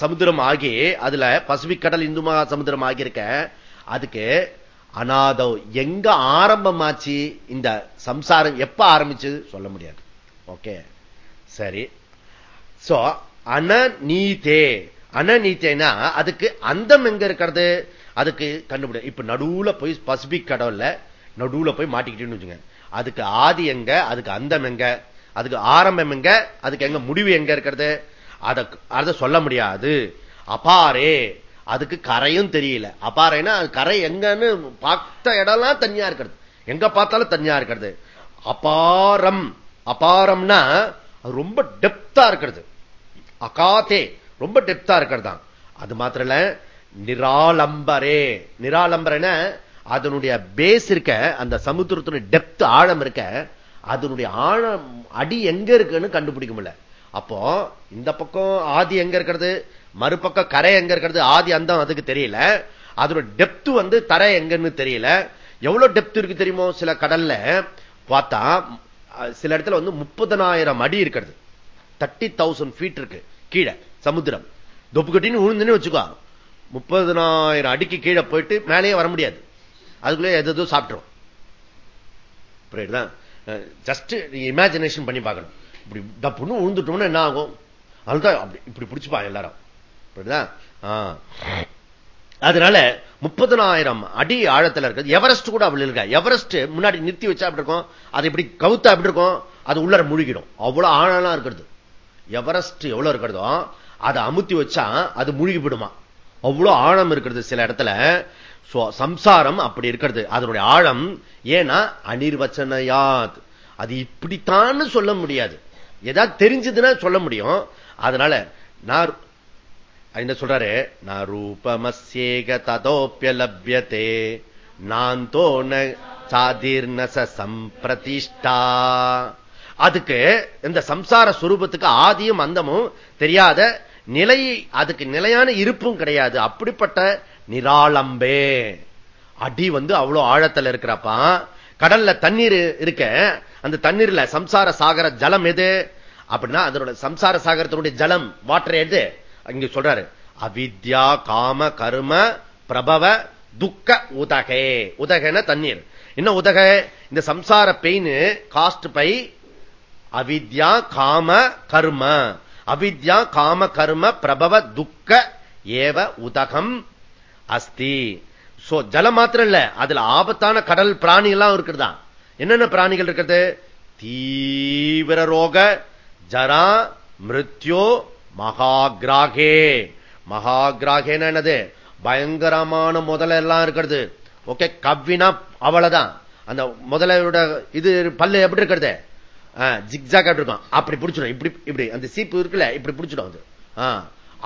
சமுத்திரம் ஆகி அதுல பசிபிக் கடல் இந்து மகா சமுத்திரம் ஆகியிருக்க அதுக்கு அநாதவ் எங்க ஆரம்பமாச்சு? இந்த சம்சாரம் எப்ப ஆரம்பிச்சு சொல்ல முடியாது. ஓகே? சரி. சோ அனநீதே. அனநீத்தேனா அதுக்கு அந்தம் எங்க இருக்கிறது? அதுக்கு கண்டுபிடி இப்ப நடுவுல போய் பசிபிக் கடவுள்ல நடுவுல போய் மாட்டிக்கிட்டேன்னு வச்சுங்க அதுக்கு ஆதி எங்க அதுக்கு அந்தம் எங்க அதுக்கு ஆரம்பம் எங்க அதுக்கு எங்க முடிவு எங்க இருக்கிறது? அதை சொல்ல முடியாது. அபாரே அதுக்கு கரையும் தெரியல. அபாரைனா கரை எங்கன்னு பார்த்த இடம்லாம் தனியா இருக்கிறது. எங்க பார்த்தாலும் தனியா இருக்கிறது. அபாரம் அபாரம்னா ரொம்ப டெப்தா இருக்கிறது. அகாத்தே ரொம்ப டெப்தா இருக்கிறது தான். அது மாத்திரம் நிராலம்பரே. நிராலம்பரன அதனுடைய பேஸ் இருக்க அந்த சமுத்திரத்துடைய டெப்த் ஆழம் இருக்க அதனுடைய ஆழம் அடி எங்க இருக்குன்னு கண்டுபிடிக்க முடியல. அப்போ இந்த பக்கம் ஆதி எங்க இருக்கிறது? மறுபக்கம் கரை எங்க இருக்கிறது? ஆதி அந்தம் அதுக்கு தெரியல. அதோட டெப்த் வந்து தரை எங்கன்னு தெரியல. எவ்வளவு டெப்த் இருக்கு தெரியுமோ? சில கடல்ல பார்த்தா சில இடத்துல வந்து முப்பதனாயிரம் அடி இருக்கிறது. தேர்ட்டி தௌசண்ட் ஃபீட் இருக்கு கீழே சமுத்திரம். தொப்பு கட்டின்னு வச்சுக்கோ. முப்பதனாயிரம் அடிக்கு கீழே போயிட்டு மேலேயே வர முடியாது. அதுக்குள்ளே எதோ சாப்பிட்டுரும். புரியுதுதான் ஜஸ்ட் இமேஜினேஷன் பண்ணி பார்க்கணும். இப்படி டப்புன்னு விழுந்துட்டோம்னா என்ன ஆகும்? அதுதான் அப்படி இப்படி பிடிச்சிப்பான் எல்லாரும். புரியுதா? அதனால முப்பதனாயிரம் அடி ஆழத்துல இருக்கு எவரெஸ்ட் கூட அப்படி இருக்க எவரெஸ்ட் முன்னாடி நிறுத்தி வச்சா அப்படி இருக்கும்? அது இப்படி கவுத்தா அப்படி இருக்கும்? அது உள்ளர முழுகிடும். அவ்வளவு ஆழலாம் இருக்கிறது. எவரெஸ்ட் எவ்வளவு இருக்கிறதோ அதை அமுத்தி வச்சா அது முழுகி விடுமா அவ்வளவு ஆழம் இருக்கிறது சில இடத்துல. சம்சாரம் அப்படி இருக்கிறது. அதனுடைய ஆழம் ஏன்னா அனிர்வச்சனையாத். அது இப்படித்தான் சொல்ல முடியாது. ஏதாவது தெரிஞ்சதுன்னா சொல்ல முடியும். அதனால நான் என்ன சொல்றாரு? நான் ரூபமசேக ததோப்பியலபியதே நான் தோண சாதிர்நச சம்பிரதிஷ்டா. அதுக்கு இந்த சம்சார சுரூபத்துக்கு ஆதியும் அந்தமும் தெரியாத நிலை அதுக்கு நிலையான இருப்பும் கிடையாது. அப்படிப்பட்ட நிராளம்பே. அடி வந்து அவ்வளவு ஆழத்தில் இருக்கிறப்பா. கடல்ல தண்ணீர் இருக்க அந்த தண்ணீர்ல சம்சார சாகர ஜலம் எது? அப்படின்னா அதனோட சம்சார சாகரத்தினுடைய ஜலம் வாட்டர் எது? இங்க சொல்றாரு. அவித்யா காம கரும பிரபவ துக்க உதகே. உதகன தண்ணீர். என்ன உதக? இந்த சம்சார பெயின் காஸ்ட் பை அவித்யா காம கர்ம. அவித்யா காம கர்ம பிரபவ துக்க ஏவ உதகம் அஸ்தி. சோ ஜலம் மாத்திரம் இல்ல அதுல ஆபத்தான கடல் பிராணி எல்லாம் இருக்கிறதா? என்னென்ன பிராணிகள் இருக்கிறது? தீவிர ரோக ஜரா மிருத்யோ மகாகிராகே. மகாகிராகேன்னு என்னது? பயங்கரமான முதல எல்லாம் இருக்கிறது. ஓகே கவ்வினா அவ்வளவுதான். அந்த முதலோட இது பல்லு எப்படி இருக்கிறது? ஜிக்ஜாக் அப்படி இருக்கும். அப்படி பிடிச்சிடும். இப்படி இப்படி. அந்த சீப்பு இருக்குல்ல இப்படி பிடிச்சிடும் அது.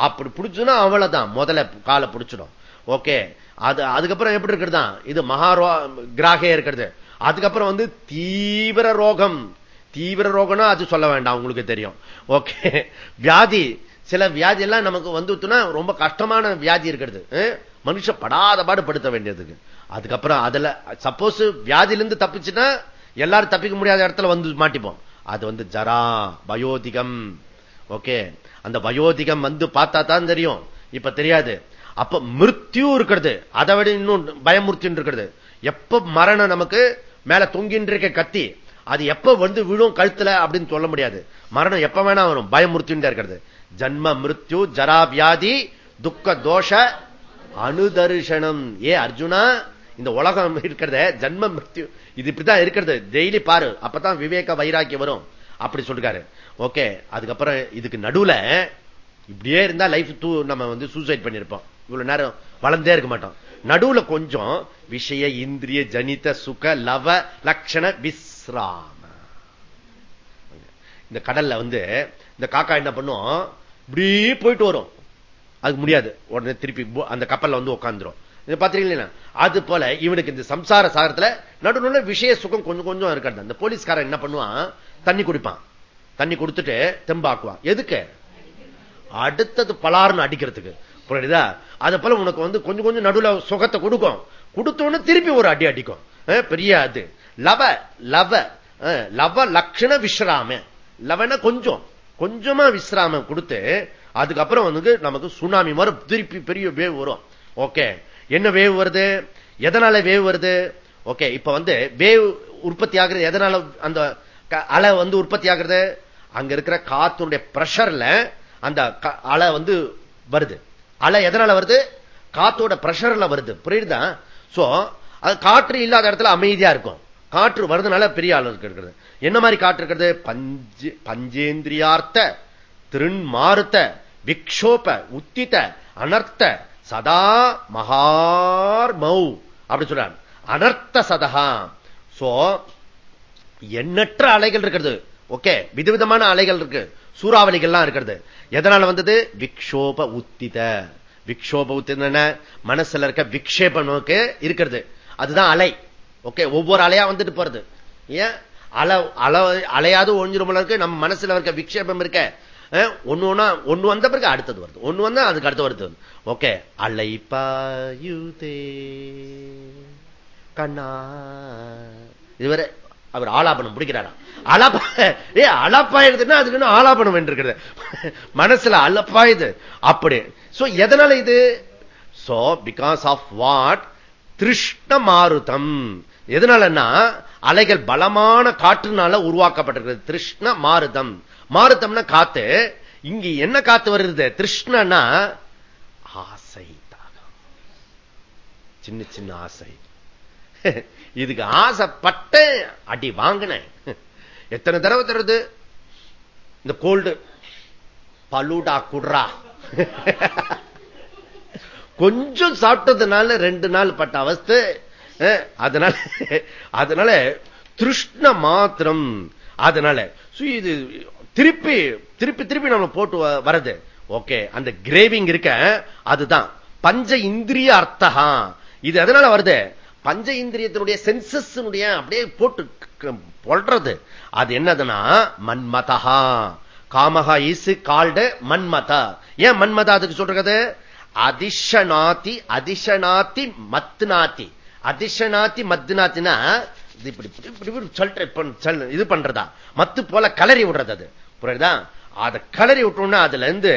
அப்படி பிடிச்சுன்னா அவ்வளவுதான். முதல்ல காலை பிடிச்சிடும். ஓகே. அது அதுக்கப்புறம் எப்படி இருக்கிறது இது மகா கிராகே இருக்கிறது. அதுக்கப்புறம் வந்து தீவிர ரோகம். தீவிர ரோகம்னா அது சொல்ல வேண்டாம் உங்களுக்கு தெரியும். ஓகே. வியாதி சில வியாதி எல்லாம் நமக்கு வந்துட்டுனா ரொம்ப கஷ்டமான வியாதி இருக்கிறது. மனுஷ படாத பாடு படுத்த வேண்டியதுக்கு. அதுக்கப்புறம் அதுல சப்போஸ் வியாதியிலிருந்து தப்பிச்சுன்னா எல்லாரும் தப்பிக்க முடியாத இடத்துல வந்து மாட்டிப்போம். அது வந்து ஜரா வயோதிகம். ஓகே. அந்த வயோதிகம் வந்து பார்த்தா தான் தெரியும். இப்ப தெரியாது. அப்ப மிருத்தியும் இருக்கிறது. அதை விட இன்னும் பயமுறுத்தின்னு இருக்கிறது. எப்ப மரணம் நமக்கு மேல தொங்கின்ற இருக்க கத்தி அது எப்ப வந்து விழும் கழுத்துல அப்படின்னு சொல்ல முடியாது. மரணம் எப்ப வேணா வரும். பயமுறுத்தின் இருக்கிறது. ஜன்ம மிருத்யு ஜரா வியாதி துக்க தோஷ அனுதர்ஷனம். ஏ அர்ஜுனா இந்த உலகம் இருக்கிறத ஜன்ம மிருத்யு. இது இப்படிதான் இருக்கிறது. டெய்லி பாரு. அப்பதான் விவேக வைராக்கியம் வரும். அப்படி சொல்றாரு. ஓகே அதுக்கப்புறம் இதுக்கு நடுவுல இப்படியே இருந்தா லைஃப் தூ நம்ம வந்து சூசைட் பண்ணிருப்போம். இவ்வளவு நேரம் வளர்ந்தே இருக்க மாட்டோம். நடுவுல கொஞ்சம் விஷய இந்திரிய ஜனித சுக லவ லட்சண விஸ்ராம. இந்த கடல்ல வந்து இந்த காக்கா என்ன பண்ணும்? இப்படி போயிட்டு வரும். அதுக்கு முடியாது. உடனே திருப்பி அந்த கப்பல்ல வந்து உட்காந்துரும் பாத்தீங்களா அது போல இவனுக்கு இந்த சம்சார சாகரத்துல நடுநுள்ள விஷய சுகம் கொஞ்சம் கொஞ்சம் இருக்கிறது. அந்த போலீஸ்காரன் என்ன பண்ணுவான்? தண்ணி குடிப்பான். தண்ணி கொடுத்துட்டு தெம்பாக்குவான். எதுக்கு? அடுத்தது பலாருன்னு அடிக்கிறதுக்கு. புரியுதா? அது போல உனக்கு வந்து கொஞ்சம் கொஞ்சம் நடுவில் சுகத்தை கொடுக்கும். கொடுத்தோன்னு திருப்பி ஒரு அடி அடிக்கும். பெரிய அது. லவ லவ. லவ லக்ஷண விஸ்ராம. லவன கொஞ்சம். கொஞ்சமா விஸ்ராமம் கொடுத்து அதுக்கப்புறம் வந்து நமக்கு சுனாமி மாதிரி திருப்பி பெரிய வேவ் வரும். ஓகே. என்ன வேவ் வருது? எதனால வேவ் வருது? ஓகே. இப்ப வந்து வேவ் உற்பத்தி ஆகுறது எதனால அந்த அலை வந்து உற்பத்தி ஆகுறது? அங்க இருக்கிற காத்துடைய பிரஷர்ல அந்த அலை வந்து வருது. அலை எதனால வருது? காத்தோட பிரஷர்ல வருது. புரியுதா? சோ அது காற்று இல்லாத இடத்துல அமைதியா இருக்கும். காற்று வருதுனால பெரிய அளவு இருக்கிறது என்ன மாதிரி காற்று இருக்கிறது? பஞ்சு பஞ்சேந்திரியார்த்த திருண்மாறுத்த விக்ஷோப உத்தித்த அனர்த்த சதா மகார் மௌ அப்படி சொல்றாங்க அனர்த்த சதகா சோ எண்ணற்ற அலைகள் இருக்கிறது. ஓகே விதவிதமான அலைகள் இருக்கு. சூறாவளிகள்லாம் இருக்கிறது. எதனால வந்தது? விக்ஷோப உத்தித. விக்ஷோப உத்தின மனசுல இருக்க விக்ஷேபம் இருக்கிறது. அதுதான் அலை. ஓகே ஒவ்வொரு அலையா வந்துட்டு போறது. ஏன்? அலை அலை அலையாவது ஒழிஞ்சிரும் இருக்கு. நம்ம மனசுல இருக்க விக்ஷேபம் இருக்க. ஒண்ணு ஒண்ணா ஒண்ணு வந்த பிறகு அடுத்தது வருது. ஒண்ணு வந்தா அதுக்கு அடுத்து வருது. ஓகே அலை பாயுதே. கண்ணா. இதுவரை அவர் ஆலாபனம் பிடிக்கிறாராம் அலப்பா ஏ அலப்பாயிடுதுன்னா அதுக்கு ஆலாபனம் என்று மனசுல அலப்பாயுது அப்படி. சோ எதனால இது? சோ பிகாஸ் ஆஃப் வாட் திருஷ்ண மாருதம் எதனாலன்னா அலைகள் பலமான காற்றுனால உருவாக்கப்பட்டிருக்கிறது. திருஷ்ண மாருதம் மாருதம்னா காத்து. இங்க என்ன காத்து வருது? திருஷ்ணனா ஆசை சின்ன சின்ன ஆசை. இதுக்கு ஆசைப்பட்ட அடி வாங்கினேன். எத்தனை தடவை தருது? இந்த கோல்டு. பலூடா குடுறா. கொஞ்சம் சாப்பிட்டதுனால ரெண்டு நாள் பட்ட அவஸ்தை. அதனால அதனால திருஷ்ண மாத்திரம். அதனால இது திருப்பி திருப்பி திருப்பி நம்ம போட்டு வரது ஓகே அந்த கிரேவிங் இருக்க அதுதான். பஞ்ச இந்திரிய அர்த்தகா இது எதனால வருது? பஞ்ச இந்திரியத்தினுடைய சென்சஸ் அப்படியே போட்டு பொல்றது. அது என்னதுன்னா மன்மதா காமகா இஸ் கால்டு மன்மதா. ஏன் மன்மதா அதுக்கு சொல்றது? அதிஷநாத்தி அதிஷநாத்தி மத்நாத்தி அதிஷநாத்தி மத்நாத்தினா இப்படி சொல்ற இது பண்றதா? மத்து போல கலரி விடுறது அது. புரியுதா? அதை கலரி விட்டோம்னா அதுல இருந்து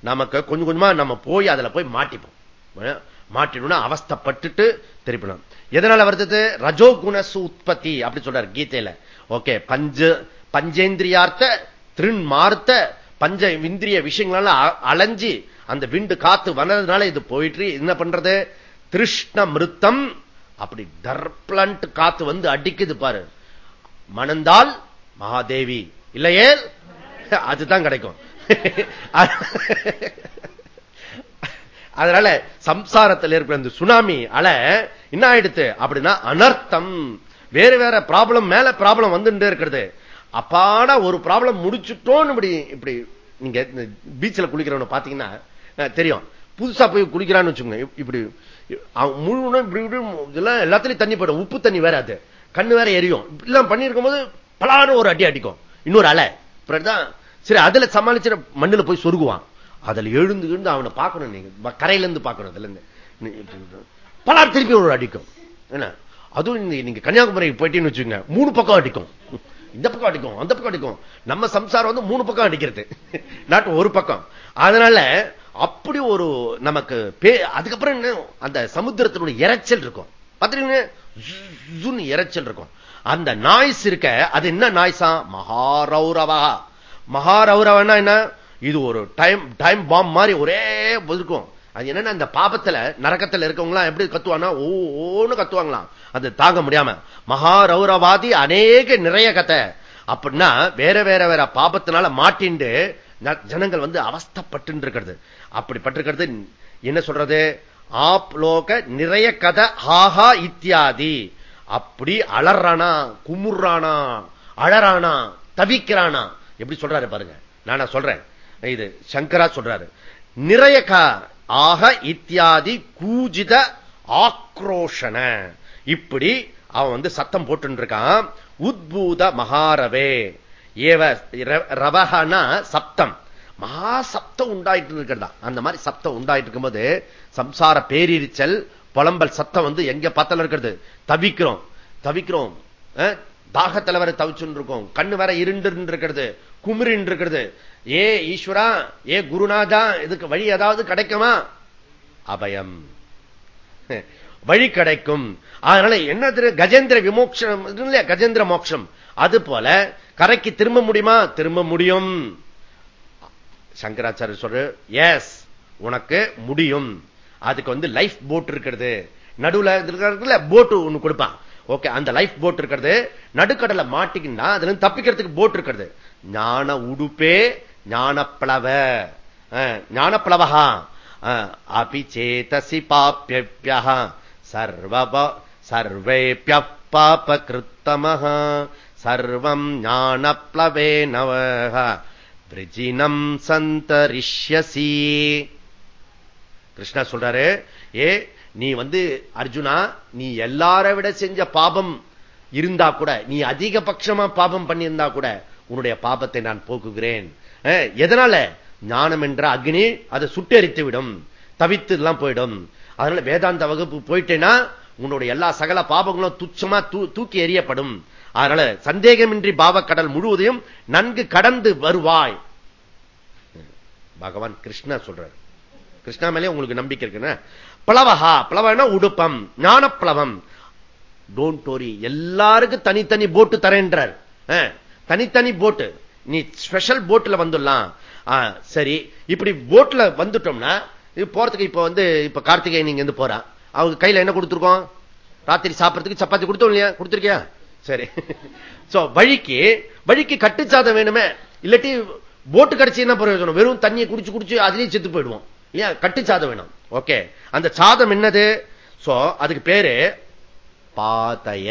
நமக்கு கொஞ்சம் கொஞ்சமா நம்ம போய் அதுல போய் மாட்டிப்போம். மாட்டிடணும் அவஸ்தப்பட்டுட்டு திருப்பினோம். எதனால வருது ரஜோகுணசு உற்பத்தி அப்படி சொல்றாரு கீதையில. ஓகே பஞ்ச பஞ்சேந்திரியார்த்த திருண் மார்த்த பஞ்ச இந்திரிய விஷயங்களால அலைஞ்சி அந்த விண்டு காத்து வந்ததுனால இது போயிட்டு என்ன பண்றது? திருஷ்ண மிருத்தம் அப்படி டர்பிளண்ட் காத்து வந்து அடிக்குது பாரு. மணந்தால் மகாதேவி. இல்லையே? அதுதான் கிடைக்கும். அதனால சம்சாரத்தில் இருக்கிற இந்த சுனாமி அலை என்ன ஆயிடுத்து அப்படின்னா அனர்த்தம். வேற வேற ப்ராப்ளம் மேல ப்ராப்ளம் வந்துட்டே இருக்கிறது. அப்பாடா ஒரு ப்ராப்ளம் முடிச்சுட்டோம் இப்படி இப்படி நீங்க பீச்சில் குளிக்கிறவன பாத்தீங்கன்னா தெரியும். புதுசா போய் குளிக்கிறான்னு வச்சுக்கோங்க. இப்படி முழு இப்படி இதெல்லாம் எல்லாத்துலயும் தண்ணி போயிடும். உப்பு தண்ணி வேற அது. கண்ணு வேற எரியும். இப்படிலாம் பண்ணிருக்கும் போது பலான்னு ஒரு அடி அடிக்கும். இன்னொரு அலை. சரி அதுல சமாளிச்சு மண்ணில் போய் சொருகுவான். அதுல எழுந்து எழுந்து அவனை பார்க்கணும் நீங்க. கரையில இருந்து பார்க்கணும் அதுல இருந்து. பலார் திருப்பி ஒரு அடிக்கும். என்ன? அதுவும் நீங்க கன்னியாகுமரி போயிட்டேன்னு வச்சுங்க மூணு பக்கம் அடிக்கும். இந்த பக்கம் அடிக்கும் அந்த பக்கம் அடிக்கும். நம்ம சம்சாரம் வந்து மூணு பக்கம் அடிக்கிறது. நாட்டு ஒரு பக்கம். அதனால அப்படி ஒரு நமக்கு அதுக்கப்புறம் என்ன? அந்த சமுத்திரத்தினுடைய இறைச்சல் இருக்கும். பாத்தீங்கன்னா இறைச்சல் இருக்கும். அந்த நாய்ஸ் இருக்க அது என்ன நாய்ஸா மகாரௌரவா. மகாரௌரவனா என்ன? இது ஒரு டைம் டைம் பாம் மாதிரி ஒரே இருக்கும் அது என்னன்னா இந்த பாபத்துல நரக்கத்துல இருக்கவங்களாம் எப்படி கத்துவானா ஓன்னு கத்துவாங்களாம். அது தாங்க முடியாம. மகாரௌரவாதி அநேக நிறைய கதை அப்படின்னா வேற வேற வேற பாபத்தினால மாட்டிண்டு ஜனங்கள் வந்து அவஸ்தப்பட்டு இருக்கிறது அப்படிப்பட்டிருக்கிறது என்ன சொல்றது? ஆப்லோக நிறைய கதை ஹாஹா இத்தியாதி. அப்படி அலறானா குமுறானா அழறானா தவிக்கிறானா. எப்படி சொல்றாரு பாருங்க. நான் சொல்றேன். இது சங்கரா சொல்றாரு. நிறைய ஆக இத்தியாதி கூஜித ஆக்ரோஷன. இப்படி அவன் வந்து சத்தம் போட்டு இருக்கான் உத்பூத மகாரவே. ஏவ ரவகனா சப்தம். மகா சப்தம் உண்டாயிட்டு இருக்கிறதா அந்த மாதிரி சப்தம் உண்டாயிட்டு இருக்கும்போது சம்சார பேரிரிச்சல் புலம்பல் சத்தம் வந்து எங்க பத்தல இருக்கிறது. தவிக்கிறோம். தவிக்கிறோம். தாகத்துல வர தவிச்சுன்னு இருக்கும் கண்ணு வர இருண்டு இருக்கிறது குமிரின் இருக்கிறது ஏ ஈஸ்வரா ஏ குருநாதா இதுக்கு வழி ஏதாவது கிடைக்குமா? அபயம். வழி கிடைக்கும். அதனால என்ன கஜேந்திர விமோக்ஷம் இல்லையா கஜேந்திர மோட்சம் அது போல கரைக்கு திரும்ப முடியுமா? திரும்ப முடியும். சங்கராச்சாரிய சொல்ற எஸ் உனக்கு முடியும். அதுக்கு வந்து லைஃப் போட் இருக்கிறது. நடுவுல போட்டு ஒண்ணு கொடுப்பான். ஓகே அந்த லைஃப் போட் இருக்கிறது. நடுக்கடலை மாட்டிக்கின்னா அதுல தப்பிக்கிறதுக்கு போட் இருக்கிறது. ஞான உடுப்பே ஞானப்ளவ ஞானப்பிளவகா அபி சேதசி பாப்பிய சர்வேபிய பாப கிருத்தமஹ சர்வம் ஞானப்ளவே நவ விரஜினம் சந்தரிஷ்யசி. கிருஷ்ணா சொல்றாரு ஏ நீ வந்து அர்ஜுனா நீ எல்லார விட செஞ்ச பாபம் இருந்தா கூட நீ அதிக பட்சமா பாபம் பண்ணியிருந்தா கூட உன்னுடைய பாபத்தை நான் போக்குகிறேன். எதனால? ஞானம் என்ற அக்னி அதை சுட்டெரித்து விடும் தவித்து எல்லாம் போயிடும். அதனால வேதாந்த வகுப்பு போயிட்டேன்னா உன்னுடைய எல்லா சகல பாபங்களும் துச்சமா தூக்கி எறியப்படும். அதனால சந்தேகமின்றி பாவக்கடல் முழுவதையும் நன்கு கடந்து வருவாய். பகவான் கிருஷ்ணா சொல்றார். கிருஷ்ணா மேலே உங்களுக்கு நம்பிக்கை இருக்குன்னு பிளவகா பிளவனா உடுப்பம் ஞான பிளவம் டோன்ட் ஓரி எல்லாருக்கும் தனித்தனி போட்டு தரேன்றார். தனித்தனி போட்டு நீ ஸ்பெஷல் போட்ல வந்துடலாம். சரி. இப்படி போட்ல வந்துட்டோம்னா போறதுக்கு இப்ப வந்து இப்ப கார்த்திகை நீங்க வந்து போறா. அவங்க கையில என்ன கொடுத்துருக்கோம்? ராத்திரி சாப்பிடறதுக்கு சப்பாத்தி கொடுத்தோம் இல்லையா? கொடுத்துருக்கியா? சரி. சோ வழிக்கு வழிக்கு கட்டுச்சாதம் வேணுமே. இல்லாட்டி போட்டு கடிச்சு என்ன பிரயோஜனம்? வெறும் தண்ணியை குடிச்சு குடிச்சு அதுலயும் செத்து போயிடுவோம். இல்லையா? கட்டுச்சாதம் வேணும். ஓகே அந்த சாதம் என்னது? சோ அதுக்கு பேரு பாத்தைய.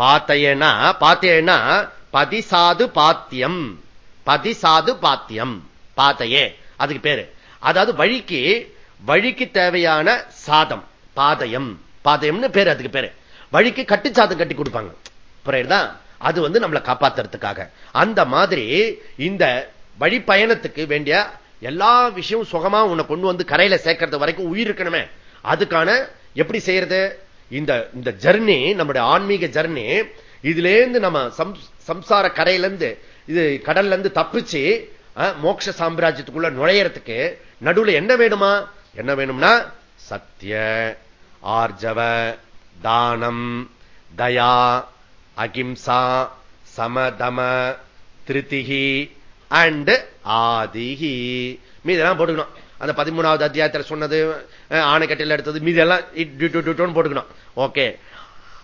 பாத்தையனா பாத்தையனா பதிசாது பாத்தியம். பதிசாது பாத்தியம். பாத்தையே அதுக்கு பேரு. அதாவது வழிக்கு வழிக்கு தேவையான சாதம். பாதயம். பாதயம்னு பேரு அதுக்கு பேரு. வழிக்கு கட்டு சாதம் கட்டி கொடுப்பாங்க. புரியுதுதான் அது வந்து நம்மளை காப்பாத்துறதுக்காக. அந்த மாதிரி இந்த வழி பயணத்துக்கு வேண்டிய எல்லா விஷயமும் சுகமா உன்னை கொண்டு வந்து கரையில சேர்க்கறது வரைக்கும் உயிர் இருக்கணுமே. அதுக்கான எப்படி செய்யறது? இந்த இந்த ஜர்னி நம்முடைய ஆன்மீக ஜர்னி இதுல இருந்து நம்ம சம்சார கரையிலிருந்து இது கடல்ல இருந்து தப்பிச்சு மோட்ச சாம்ராஜ்யத்துக்குள்ள நுழையறதுக்கு நடுவில் என்ன வேணுமா? என்ன வேணும்னா சத்திய ஆர்ஜவ தானம் தயா அகிம்சா சமதம திருத்திகி அண்ட் ஆதிகி. மீதெல்லாம் போட்டுக்கணும். அந்த பதிமூணாவது அத்தியாயத்தில் சொன்னது ஆணைக்கட்டில் எடுத்தது மீதெல்லாம் போட்டுக்கணும். ஓகே.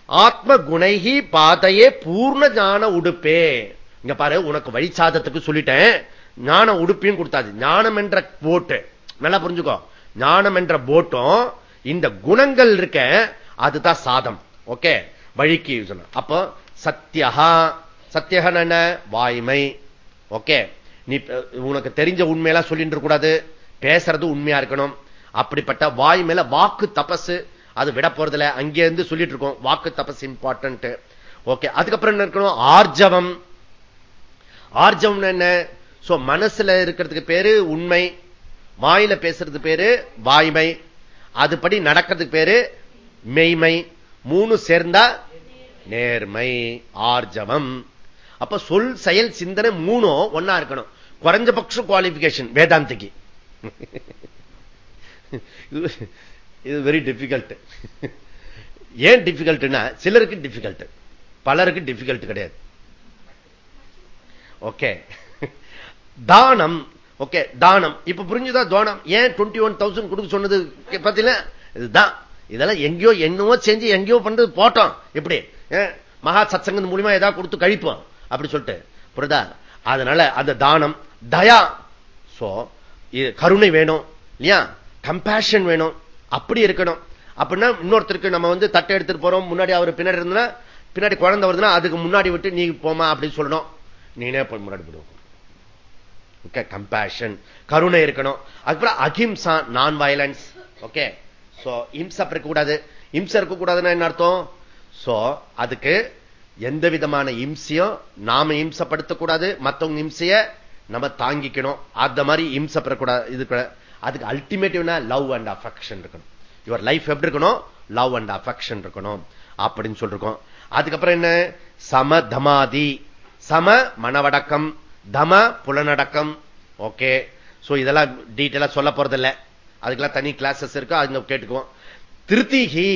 ஆத்ம குணைகி பாதையே பூர்ண ஞான உடுப்பே. இங்க பாரு உனக்கு வழிசாதத்துக்கு சொல்லிட்டேன். ஞான உடுப்பையும் கொடுத்தாது. ஞானம் என்ற போட்டு. நல்லா புரிஞ்சுக்கோ. ஞானம் என்ற போட்டும் இந்த குணங்கள் இருக்க அதுதான் சாதம். ஓகே? வழிக்கு அப்போ சத்தியகா சத்தியகன் என்ன? வாய்மை. ஓகே? நீ உனக்கு தெரிஞ்ச உண்மையெல்லாம் சொல்லிட்டு கூடாது. பேசுறது உண்மையா இருக்கணும். அப்படிப்பட்ட வாய் மேல வாக்கு தபசு அது விட போறதுல அங்கே இருந்து சொல்லிட்டு இருக்கோம் வாக்கு தபஸ் இம்பார்ட்டன்ட் ஓகே அதுக்கப்புறம் என்ன இருக்கணும்? ஆர்ஜவம். ஆர்ஜவம் என்ன? சோ மனசுல இருக்கிறதுக்கு பேரு உண்மை. வாயில பேசுறது பேரு வாய்மை. அதுபடி நடக்கிறதுக்கு பேரு மெய்மை. மூணு சேர்ந்தா நேர்மை. ஆர்ஜவம். அப்ப சொல் செயல் சிந்தனை மூணும் ஒன்னா இருக்கணும். குறைஞ்சபட்ச குவாலிபிகேஷன் வேதாந்திக்கு. இது வெரி டிஃபிகல்ட் ஏன் டிஃபிகல்ட்னா சிலருக்கு டிஃபிகல்ட் பலருக்கு டிஃபிகல்ட் கிடையாது. ஓகே தானம் ஓகே தானம். இப்ப புரிஞ்சுதான் தானம்? ஏன் டுவெண்ட்டி ஒன் தௌசண்ட் கொடுக்க சொன்னது? பார்த்தீங்கன்னா இதுதான். இதெல்லாம் எங்கேயோ என்னவோ செஞ்சு எங்கேயோ பண்றது போட்டோம். எப்படி? மகா சத்சங்கன் மூலியமா ஏதாவது கொடுத்து கழிப்போம். அப்படி சொல்லிட்டு. புரிதா அதனால அந்த தானம் தயா. சோ கருணை வேணும். இல்லையா? கம்பேஷன் வேணும். அப்படி இருக்கணும். அப்படின்னா இன்னொருத்தருக்கு நம்ம வந்து தட்டை எடுத்துட்டு போறோம். முன்னாடி அவர் பின்னாடி இருந்தா பின்னாடி குழந்தை வருதுன்னா அதுக்கு முன்னாடி விட்டு நீ போமா அப்படின்னு சொல்லணும். நீனே போய் முன்னாடி போடுவோம் ஓகே கம்பேஷன் கருணை இருக்கணும். அதுக்கப்புறம் அஹிம்சா நான் வயலன்ஸ் ஓகே சோ இம்சை இருக்கக்கூடாது. இம்சை இருக்கக்கூடாதுன்னா என்ன அர்த்தம்? சோ அதுக்கு எந்த விதமான இம்சையும் நாம இம்சப்படுத்தக்கூடாது. மத்தவங்க இம்சைய நம்ம தாங்கிக்கணும். அந்த மாதிரி இம்சப்படக்கூடாது இது அதுக்கு அல்டிமேட்டிவ்னா லவ் அண்ட் அஃபெக்ஷன் இருக்கணும். யுவர் லைஃப் எப்படி இருக்கணும்? லவ் அண்ட் அஃபெக்ஷன் இருக்கணும். அப்படின்னு சொல்லிருக்கோம். அதுக்கப்புறம் என்ன? சம தமாதி. சம மனவடக்கம். தம புலனடக்கம். ஓகே சோ இதெல்லாம் டீட்டெயிலா சொல்ல போறது அதுக்கெல்லாம் தனி கிளாஸஸ் இருக்கு. அது கேட்டுக்குவோம். திருத்திகி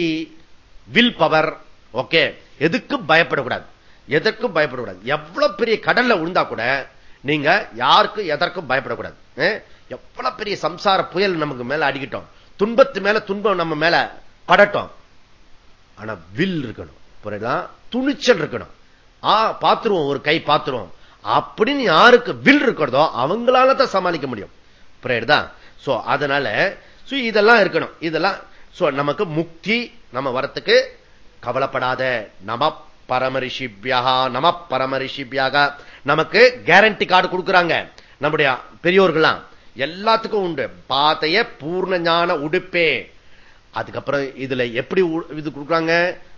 வில் பவர் ஓகே எதுக்கும் பயப்படக்கூடாது. எதற்கும் பயப்படக்கூடாது. எவ்வளவு பெரிய கடல்ல உழுந்தா கூட நீங்க யாருக்கும் எதற்கும் பயப்படக்கூடாது. எவ்வளவு பெரிய சம்சார புயல் நமக்கு மேல அடிக்கிட்டோம். துன்பத்து மேல துன்பம் நம்ம மேல படட்டும். ஆனா வில் இருக்கணும். புரியுதா? துணிச்சல் இருக்கணும். ஆ பாத்துருவோம் ஒரு கை பாத்துருவோம். அப்படின்னு யாருக்கு வில் இருக்கிறதோ அவங்களால தான் சமாளிக்க முடியும். புரியுதா? சோ அதனால இதெல்லாம் இருக்கணும். இதெல்லாம் நமக்கு முக்தி நம்ம வரத்துக்கு கவலைப்படாத. நம பரமரிஷிபியாக நம பரமரிஷிபியாக நமக்கு கேரண்டி கார்டு கொடுக்குறாங்க. நம்முடைய பெரியோர்கள்லாம். எல்லாத்துக்கும் உண்டு. பாத்தைய பூர்ண ஞான உடுப்பே. அதுக்கப்புறம் இதுல எப்படி இது கொடுக்குறாங்க?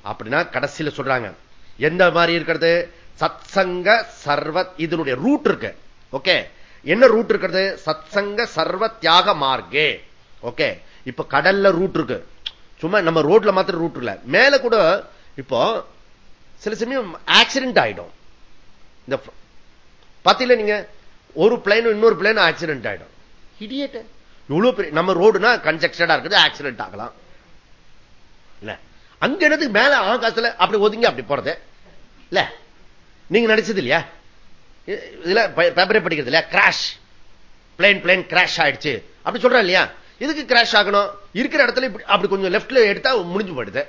அப்படின்னா கடைசியில சொல்றாங்க. எந்த மாதிரி இருக்கிறது? சத்சங்க சர்வ இதனுடைய ரூட் இருக்கு. ஓகே என்ன ரூட் இருக்கிறது? சத்சங்க சர்வ தியாக மார்க்கே. ஓகே இப்ப கடல்ல ரூட் இருக்கு. சும்மா நம்ம ரோட்ல மாத்திரம் ரூட் இல்ல. மேல கூட இப்போ சில சமயம் ஆக்சிடென்ட் ஆயிடும். இந்த பாத்தீங்களா நீங்க? ஒரு பிளைனும் இன்னொரு பிளைனும் ஆக்சிடென்ட் ஆயிடும். இடியேட்ட. இவ்வளவு பெரிய நம்ம ரோடுனா கன்ஜெக்டடா இருக்குது ஆக்சிடென்ட் ஆகலாம். இல்ல. அங்க இடத்துக்கு மேல ஆகாசத்துல அப்படி ஒதுங்கி அப்படி போறது? இல்ல. நீங்க நடிச்சது இல்லையா? இதுல பேப்பரே படிக்கிறது இல்லையா? கிராஷ் பிளேன் பிளேன் கிராஷ் ஆயிடுச்சு. அப்படி சொல்றேன் இல்லையா? இதுக்கு கிராஷ் ஆகணும்? இருக்கிற இடத்துல அப்படி கொஞ்சம் லெப்ட்ல எடுத்தா முடிஞ்சு போயிடுது.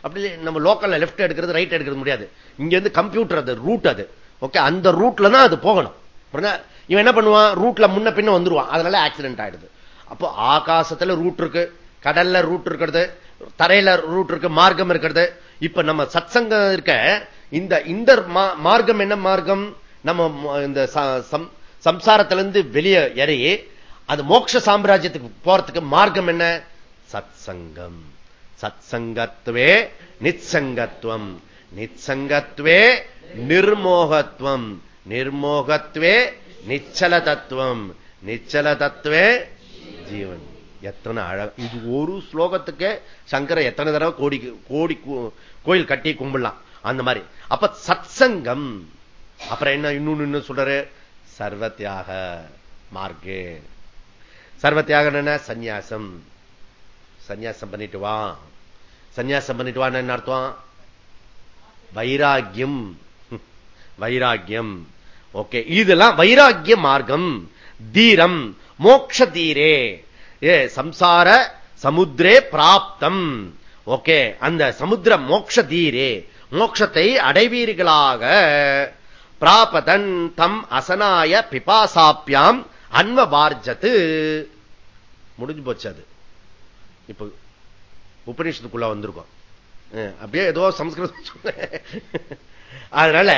அப்படி நம்ம லோக்கல்ல லெப்ட் எடுக்கிறது ரைட் எடுக்கிறது முடியாது. இங்க இருந்து கம்ப்யூட்டர் அது ரூட் அது. ஓகே அந்த ரூட்ல தான் அது போகணும். இவன் என்ன பண்ணுவான்? ரூட்ல முன்ன பின்ன வந்துருவான். அதனால ஆக்சிடென்ட் ஆயிடுது. அப்போ ஆகாசத்துல ரூட் இருக்கு. கடல்ல ரூட் இருக்கிறது. தரையில ரூட் இருக்கு. மார்க்கம் இருக்கிறது. இப்ப நம்ம சத்சங்கம் இருக்க இந்த இந்த மார்க்கம் என்ன மார்க்கம்? நம்ம இந்த சம்சாரத்திலிருந்து வெளியே இறையே அது மோட்ச சாம்ராஜ்யத்துக்கு போறதுக்கு மார்க்கம் என்ன? சத்சங்கம். சத்சங்கத்துவே நிச்சங்கத்துவம் நிச்சங்கத்துவே நிர்மோகத்துவம். நிர்மோகத்துவே நிச்சல தத்துவம் நிச்சல தத்துவே ஜீவன். எத்தனை அழ இது ஒரு ஸ்லோகத்துக்கு சங்கர எத்தனை தடவை கோடி கோடி கோயில் கட்டி கும்பிடலாம். அந்த மாதிரி. அப்ப சத்சங்கம். அப்புறம் என்ன இன்னொன்னு இன்னும் சொல்றாரு? சர்வத்தியாக மார்க்கே. சர்வத்தியாக என்ன? சந்நியாசம். சந்நியாசம் பண்ணிட்டு வா. சந்நியாசம் பண்ணிட்டு வான்னு என்ன அர்த்தம்? வைராக்கியம். வைராக்கியம். ஓகே இதெல்லாம் வைராக்கிய மார்க்கம். தீரம் மோக்ஷ தீரே. ஏ சம்சார சமுத்திரே பிராப்தம். ஓகே அந்த சமுத்திர மோக்ஷ தீரே. மோட்சத்தை அடைவீர்களாக. பிராபதன் தம் அசனாய பிபாசாப்பியாம் அன்வ பார்ஜத்து முடிஞ்சு போச்சு அது. இப்ப உபநிஷத்துக்குள்ள வந்திருக்கோம். அப்படியே ஏதோ சம்ஸ்கிருதம் அதனால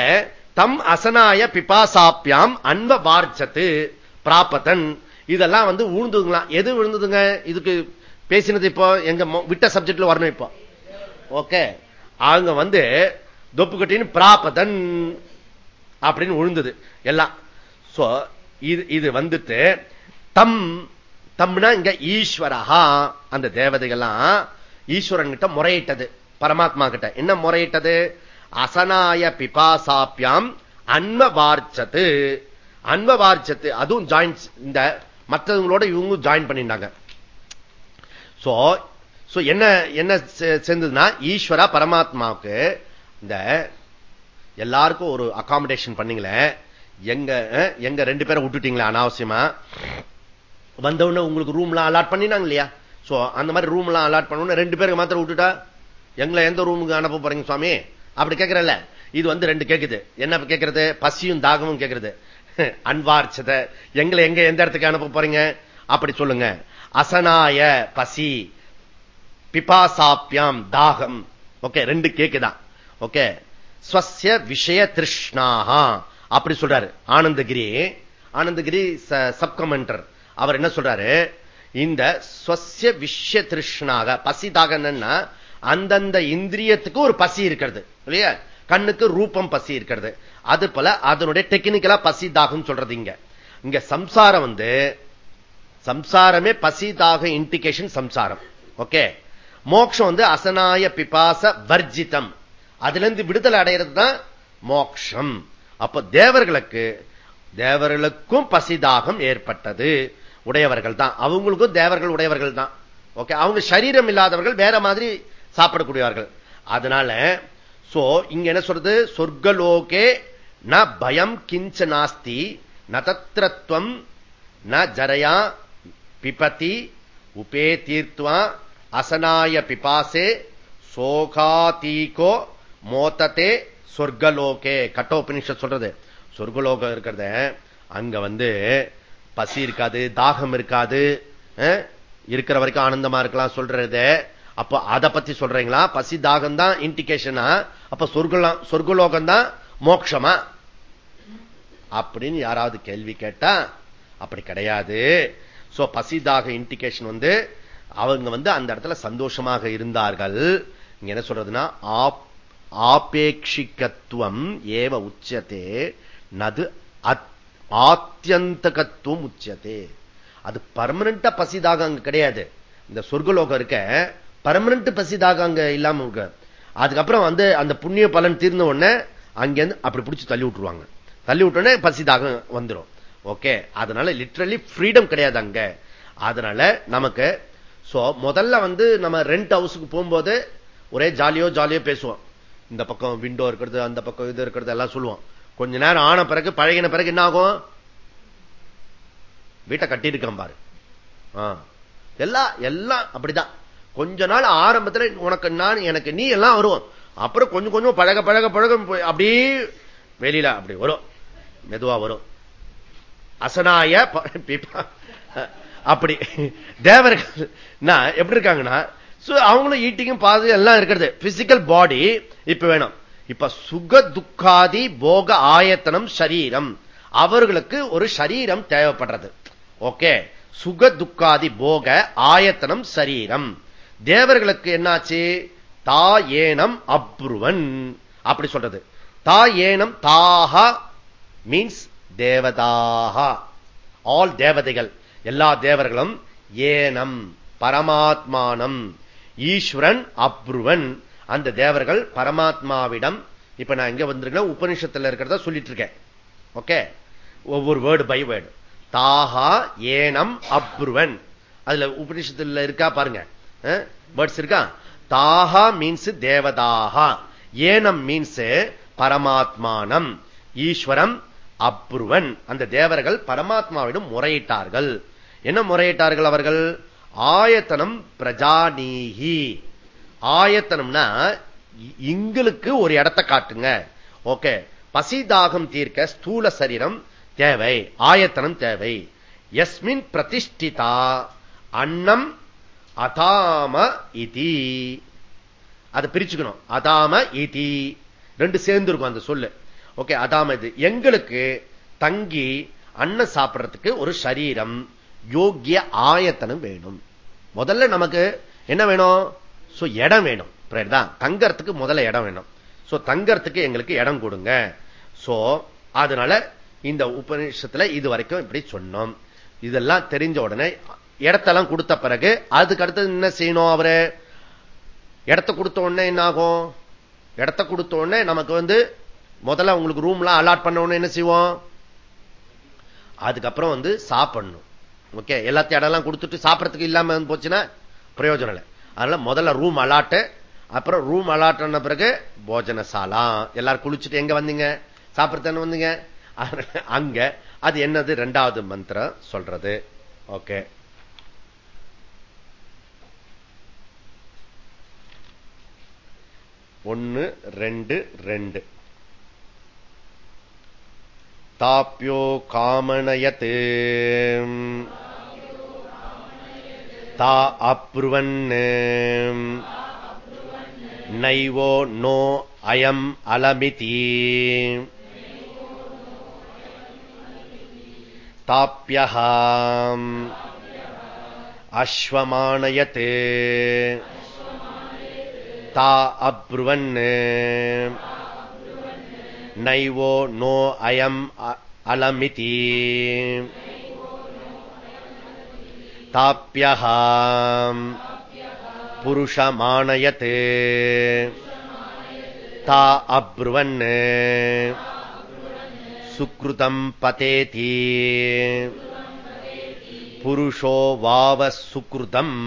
தம் அசனாய பிபாசாப்பியாம் அன்ப வார்ச்சத்து பிராபத்தன். இதெல்லாம் வந்து விழுந்துங்களா எது விழுந்ததுங்க? இதுக்கு பேசினது இப்போ எங்க விட்ட சப்ஜெக்ட்ல வரணும் இப்போ. ஓகே அவங்க வந்து தொப்பு கட்டின்னு பிராபதன் அப்படின்னு விழுந்தது எல்லாம். இது இது வந்துட்டு தம் தம்னா இங்க ஈஸ்வரஹா. அந்த தேவதைகள்லாம் ஈஸ்வரன் கிட்ட முறையிட்டது. பரமாத்மா கிட்ட என்ன முறையிட்டது? அசனாய பிபாசாப்பியாம் அன்வ வார்ச்சத்து வார்ச்சத்து அதுவும் ஜாயின் இந்த மற்றவங்களோட இவங்க ஜாயின் பண்ணிட்டாங்க சோ என்ன என்ன சேர்ந்ததுன்னா ஈஸ்வரா பரமாத்மாவுக்கு இந்த எல்லாருக்கும் ஒரு அகாமடேஷன் பண்ணீங்களே எங்க எங்க ரெண்டு பேரை விட்டுட்டீங்களா அனாவசியமா? வந்தவுடனே உங்களுக்கு ரூம் எல்லாம் அலாட் பண்ணினாங்க இல்லையா? சோ அந்த மாதிரி ரூம் எல்லாம் அலாட் பண்ண ரெண்டு பேருக்கு மாத்திரம் விட்டுட்டா எங்களை எந்த ரூமுக்கு அனுப்ப போறீங்க சுவாமி? அப்படி கேட்கிறல்ல இது வந்து ரெண்டு கேக்குது. என்ன கேட்கறது பசியும் தாகமும் கேட்கறது அன்வார்ச்சத. எங்களை எங்க எந்த இடத்துக்கு அனுப்ப போறீங்க? அப்படி சொல்லுங்க. அசனாய பசி பிபாசாப்பியாம் தாகம். ஓகே ரெண்டு கேக்குதான். ஓகே. ஸ்வசிய விஷய திருஷ்ணாகா அப்படி சொல்றாரு. ஆனந்தகிரி ஆனந்தகிரி சப்கமெண்டர் அவர் என்ன சொல்றாரு? இந்த ஸ்வசிய விஷய திருஷ்ணாக பசி தாகன்னா அந்தந்த இந்திரியத்துக்கு ஒரு பசி இருக்கிறது இல்லையா? கண்ணுக்கு ரூபம் பசி இருக்கிறது. அது போல அதனுடைய டெக்னிக்கலா பசி தாகம் சொல்றது இங்க. இங்க சம்சாரம் வந்து சம்சாரமே பசி தாக இண்டிகேஷன் சம்சாரம். ஓகே மோக்ஷம் வந்து அசனாய பிபாச வர்ஜிதம். அதுல இருந்து விடுதலை அடையிறது தான் மோக்ஷம். அப்ப தேவர்களுக்கு தேவர்களுக்கும் பசிதாகம் ஏற்பட்டது. உடையவர்கள் தான். அவங்களுக்கும் தேவர்கள் உடையவர்கள் தான். ஓகே அவங்க சரீரம் இல்லாதவர்கள் வேற மாதிரி சாப்பிடக்கூடியவர்கள். அதனால சோ இங்க என்ன சொல்றது? சொர்க்கலோகே ந பயம் கிஞ்ச நாஸ்தி நதத்திரத்துவம் ந ஜரையா பிபதி உபே தீர்த்துவா அசனாய பிபாசே சோகாதீகோ மோத்தத்தே சொர்க்கலோகே. கட்டோபனிஷத் சொல்றது. சொர்க்கலோகம் இருக்கிறத அங்க வந்து பசி இருக்காது தாகம் இருக்காது இருக்கிற வரைக்கும் ஆனந்தமா இருக்கலாம் சொல்றது அப்ப அதை பத்தி சொல்றீங்களா? பசி தாகம் தான் இண்டிகேஷனா? அப்ப சொர்க்கலாம் சொர்க்கலோகம் தான் மோட்சமா அப்படின்னு யாராவது கேள்வி கேட்டா அப்படி கிடையாது. சோ பசிதாக இண்டிகேஷன் வந்து அவங்க வந்து அந்த இடத்துல சந்தோஷமாக இருந்தார்கள். இங்க என்ன சொல்றதுன்னா ஆபேட்சிகத்துவம் ஏவ உச்சத்தே நது ஆத்தியந்தகத்துவம் உச்சத்தே அது பர்மனண்டா பசிதாக அங்க கிடையாது. இந்த சொர்க்கலோகம் இருக்க பர்மனன்ட் பசி தாகம் அங்க இல்லாம அதுக்கப்புறம் வந்து அந்த புண்ணிய பலன் தீர்ந்த உடனே அங்கிருந்து அப்படி பிடிச்சி தள்ளி விட்டுருவாங்க. தள்ளி விட்டோடனே பசிதாக வந்துடும் ஓகே அதனால லிட்ரலி ஃப்ரீடம் கிடையாது அங்க அதனால நமக்கு முதல்ல வந்து நம்ம ரெண்ட் ஹவுஸுக்கு போகும்போது ஒரே ஜாலியோ ஜாலியோ பேசுவோம். இந்த பக்கம் விண்டோ இருக்கிறது அந்த பக்கம் இது இருக்கிறது எல்லாம் சொல்லுவோம். கொஞ்ச நேரம் ஆன பிறகு பழகின பிறகு என்ன ஆகும்? வீட்டை கட்டியிருக்கான் பாரு. எல்லாம் எல்லாம் அப்படிதான். கொஞ்ச நாள் ஆரம்பத்தில் உனக்கு நான் எனக்கு நீ எல்லாம் வரும் அப்புறம் கொஞ்சம் கொஞ்சம் பழக பழக பழக அப்படியே வெளியில அப்படி வரும். மெதுவா வரும். அசனாய அப்படி. தேவர்கள் எப்படி இருக்காங்கன்னா அவங்களும் ஈட்டிங்கும் பாது எல்லாம் இருக்கிறது. பிசிக்கல் பாடி இப்ப வேணும். இப்ப சுக துக்காதி போக ஆயத்தனம் சரீரம். அவர்களுக்கு ஒரு சரீரம் தேவைப்படுறது. ஓகே சுக துக்காதி போக ஆயத்தனம் சரீரம். தேவர்களுக்கு என்னாச்சு? தா ஏனம் அப்ருவன். அப்படி சொல்றது. தா ஏனம் தாகா மீன்ஸ் தேவதாகா ஆல் தேவதைகள். எல்லா தேவர்களும் ஏனம் பரமாத்மானம் ஈஸ்வரன் அப்ருவன். அந்த தேவர்கள் பரமாத்மாவிடம் இப்ப நான் இங்க வந்திருக்கேன் உபனிஷத்துல இருக்கிறத சொல்லிட்டு இருக்கேன். ஓகே? ஒவ்வொரு வேர்டு பை வேர்டு தாகா ஏனம் அப்ருவன். அதுல உபனிஷத்துல இருக்கா பாருங்க. Eh? வேர்ட்ஸ் இருக்கா? தாகா மீன்ஸ் தேவதாகா ஏனம் மீன்ஸ் பரமாத்மானம். ஈஸ்வரம் அப்ருவன். அந்த தேவர்கள் பரமாத்மாவிடம் முறையிட்டார்கள். என்ன முறையிட்டார்கள் அவர்கள்? ஆயத்தனம் பிரஜானீகி ஆயத்தனம்னா எங்களுக்கு ஒரு இடத்தை காட்டுங்க. ஓகே பசி தாகம் தீர்க்க ஸ்தூல சரீரம் தேவை. ஆயத்தனம் தேவை. எஸ்மின் பிரதிஷ்டிதா. அன்னம் அதாம இதி. அதை பிரிச்சுக்கணும். அதாம இதி. ரெண்டு சேர்ந்து இருக்கும் அந்த சொல்லு. ஓகே அதாம இது. எங்களுக்கு தங்கி அன்னம் சாப்பிடறதுக்கு ஒரு சரீரம் யோக்கிய ஆயத்தனம் வேணும். முதல்ல நமக்கு என்ன வேணும்? இடம் வேணும். தான் தங்கறதுக்கு முதல்ல இடம் வேணும். சோ தங்கறதுக்கு எங்களுக்கு இடம் கொடுங்க. சோ அதனால இந்த உபநிஷத்துல இது வரைக்கும் இப்படி சொன்னோம். இதெல்லாம் தெரிஞ்ச உடனே இடத்தெல்லாம் கொடுத்த பிறகு அதுக்கு அடுத்தது என்ன செய்யணும் அவரு? இடத்த கொடுத்த உடனே என்ன ஆகும்? இடத்த கொடுத்த உடனே நமக்கு வந்து முதல்ல உங்களுக்கு ரூம்லாம் அலாட் பண்ண உடனே என்ன செய்வோம்? அதுக்கப்புறம் வந்து சாப்பிடணும். ஓகே எல்லாத்தையும் இடம்லாம் கொடுத்துட்டு சாப்பிடறதுக்கு இல்லாம போச்சுன்னா பிரயோஜனம் இல்லை. அதனால முதல்ல ரூம் அலாட்டு அப்புறம் ரூம் அலாட் பண்ண பிறகு போஜனசாலா. எல்லாரும் குளிச்சுட்டு எங்க வந்தீங்க? சாப்பிடத்தானே வந்தீங்க? அங்க அது என்னது? ரெண்டாவது மந்திரம் சொல்றது. ஓகே ஒன்னு ரெண்டு ரெண்டு. தாப்பியோ காமனயத்து தா அப்ருவன் நைவோ நோ அயம் அலமிதி. தாப்பியம் அஸ்வமானயத்து. தா அப்ருவன் நைவோ நோ அயம் அலமிதி. தாப்பியம் புருஷமானயத் தா அப்ருவன் சுக்ருதம் பதேதி. புருஷோ வாவ சுக்ருதம்.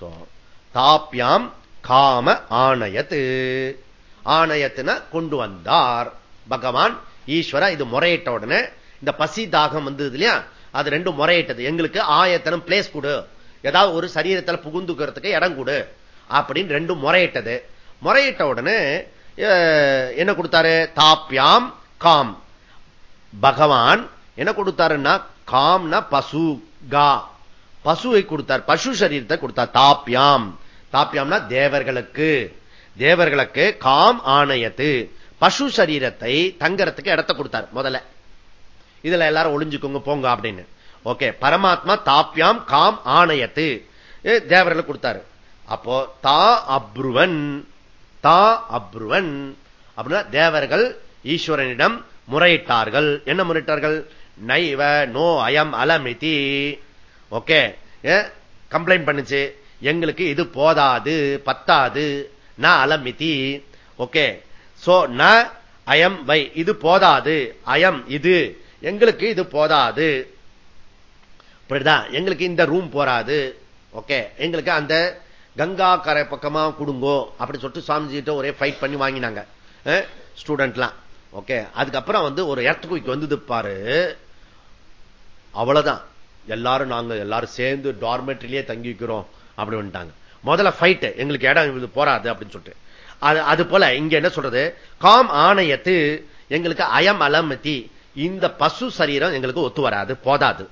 சோ தாப்பியாம் காம ஆணையத்து. ஆணையத்துன கொண்டு வந்தார். பகவான் ஈஸ்வர இது முறையிட்ட உடனே இந்த பசி தாகம் வந்தது இல்லையா? அது ரெண்டும் முறையிட்டது. எங்களுக்கு ஆயத்தனம் பிளேஸ் கொடு. ஏதாவது ஒரு சரீரத்தில் புகுந்துக்கிறதுக்கு இடம் கொடு. அப்படின்னு ரெண்டும் முறையிட்டது. முறையிட்ட உடனே என்ன கொடுத்தாரு? தாப்பியாம் காம். பகவான் என்ன கொடுத்தாருன்னா காம்னா பசு கா. பசுவை கொடுத்தார் பசு சரீரத்தை கொடுத்தார். தாப்பியாம் தாப்பியாம்னா தேவர்களுக்கு. தேவர்களுக்கு காம் ஆணையத்து. பசு சரீரத்தை தங்கறதுக்கு இடத்த கொடுத்தார் முதல்ல. இதுல எல்லாரும் ஒளிஞ்சுக்கோங்க போங்க அப்படின்னு. ஓகே பரமாத்மா தாப்பியாம் காம் ஆணையத்து. தேவர்களுக்கு கொடுத்தாரு. அப்போ தா அப்ருவன். தா அப்ருவன். அப்படின்னா தேவர்கள் ஈஸ்வரனிடம் முறையிட்டார்கள். என்ன முறையிட்டார்கள்? நைவ நோ அயம் அலமிதி. ஓகே. கம்ப்ளைண்ட் பண்ணுச்சு. எங்களுக்கு இது போதாது பத்தாது. ந அலமிதி ஓகே. சோ ந அயம் வை. இது போதாது. அயம் இது. எங்களுக்கு இது போதாது. இப்படிதான் எங்களுக்கு இந்த ரூம் போராது ஓகே. எங்களுக்கு அந்த கங்கா கரை பக்கமா கொடுங்கோ. அப்படி சொல்லிட்டு சுவாமிஜிட்ட ஒரே ஃபைட் பண்ணி வாங்கினாங்க. ஸ்டூடெண்ட்லாம் ஓகே. அதுக்கப்புறம் வந்து ஒரு இடத்துக்கு வந்தது பாரு. அவ்வளவுதான். எல்லாரும் நாங்க எல்லாரும் சேர்ந்து டார்மெட்ரிலேயே தங்கி வைக்கிறோம் அப்படி வந்துட்டாங்க. முதல்ல ஃபைட் எங்களுக்கு இடம் இது போராது அப்படின்னு சொல்லிட்டு. அது அது போல இங்க என்ன சொல்றது? காம் ஆணையத்து எங்களுக்கு அயம் அலமதி. இந்த பசு சரீரம் எங்களுக்கு ஒத்து வராது போதாது.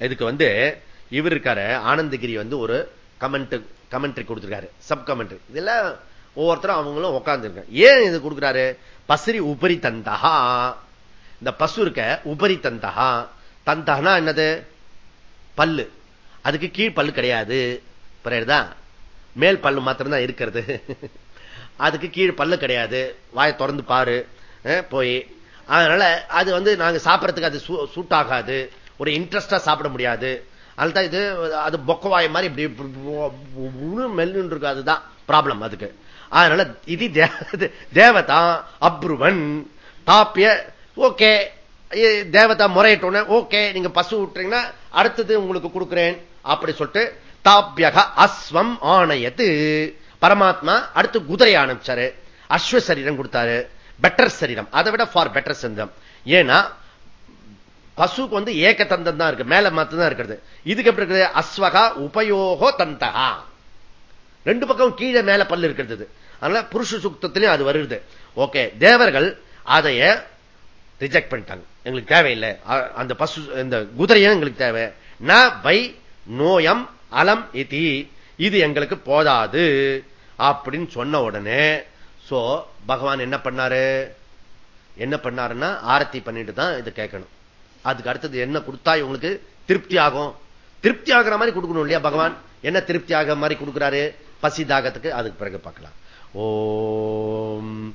இதுக்கு வந்து இவர் இருக்காரு ஆனந்தகிரி வந்து ஒரு கமெண்ட் கமெண்ட்ரி கொடுத்திருக்காரு சப் கமெண்ட்ரி இதெல்லாம் ஒவ்வொருத்தரும் அவங்களும் உட்கார்ந்து ஏன் இது கொடுக்குறாரு? பசிரி உபரி தந்தகா இந்த பசு இருக்க உபரி தந்தகா தந்தகனா என்னது? பல்லு. அதுக்கு கீழ் பல்லு கிடையாது. புரியுதா? மேல் பல்லு மாத்திரம்தான் இருக்கிறது. அதுக்கு கீழ் பல்லு கிடையாது. வாயை திறந்து பாரு. போய். அதனால அது வந்து நாங்க சாப்பிடறதுக்கு அது சூட் ஆகாது ஒரு இன்ட்ரெஸ்டா சாப்பிட முடியாது. அதுதான் இது அது பொக்கவாய மாதிரி இப்படி மெல்லுன்னு இருக்கு அதுதான் ப்ராப்ளம் அதுக்கு. அதனால இது தேவதா அப்ருவன் தாப்பிய ஓகே தேவதா முறையிட்டோன்னு ஓகே நீங்க பசு விட்டுறீங்கன்னா அடுத்தது உங்களுக்கு கொடுக்குறேன் அப்படி சொல்லிட்டு தாப்பியக அஸ்வம் ஆணையத்து பரமாத்மா அடுத்து குதிரை ஆரம்பிச்சாரு. அஸ்வ சரீரம் கொடுத்தாரு. பெட்டர் சரீரம். அதை விட ஃபார் பெட்டர் சந்தம் ஏன்னா பசுக்கு வந்து ஏக தந்தம் தான் இருக்கு. மேல மாத்து தான் இருக்கிறது. இதுக்கு எப்படி இருக்குது? அஸ்வகா உபயோகோ தந்தகா. ரெண்டு பக்கம் கீழே மேல பல்லு இருக்கிறது. அதனால புருஷ சுத்தத்திலையும் அது வருது. ஓகே தேவர்கள் அதைய ரிஜெக்ட் பண்ணிட்டாங்க. எங்களுக்கு தேவையில்லை. அந்த பசு இந்த குதிரையும் எங்களுக்கு தேவை. ந பை நோயம் அலம் இதி. இது எங்களுக்கு போதாது. அப்படின்னு சொன்ன உடனே சோ பகவான் என்ன பண்ணாரு? என்ன பண்ணாருன்னா ஆரத்தி பண்ணிட்டு தான் இதை கேட்கணும். அதுக்கு அடுத்தது என்ன கொடுத்தா இவங்களுக்கு திருப்தி ஆகும்? திருப்தி ஆகிற மாதிரி கொடுக்கணும் இல்லையா பகவான்? என்ன திருப்தி ஆகிற மாதிரி கொடுக்கிறாரு? பசி தாகத்துக்கு. அதுக்கு பிறகு பார்க்கலாம். ஓம்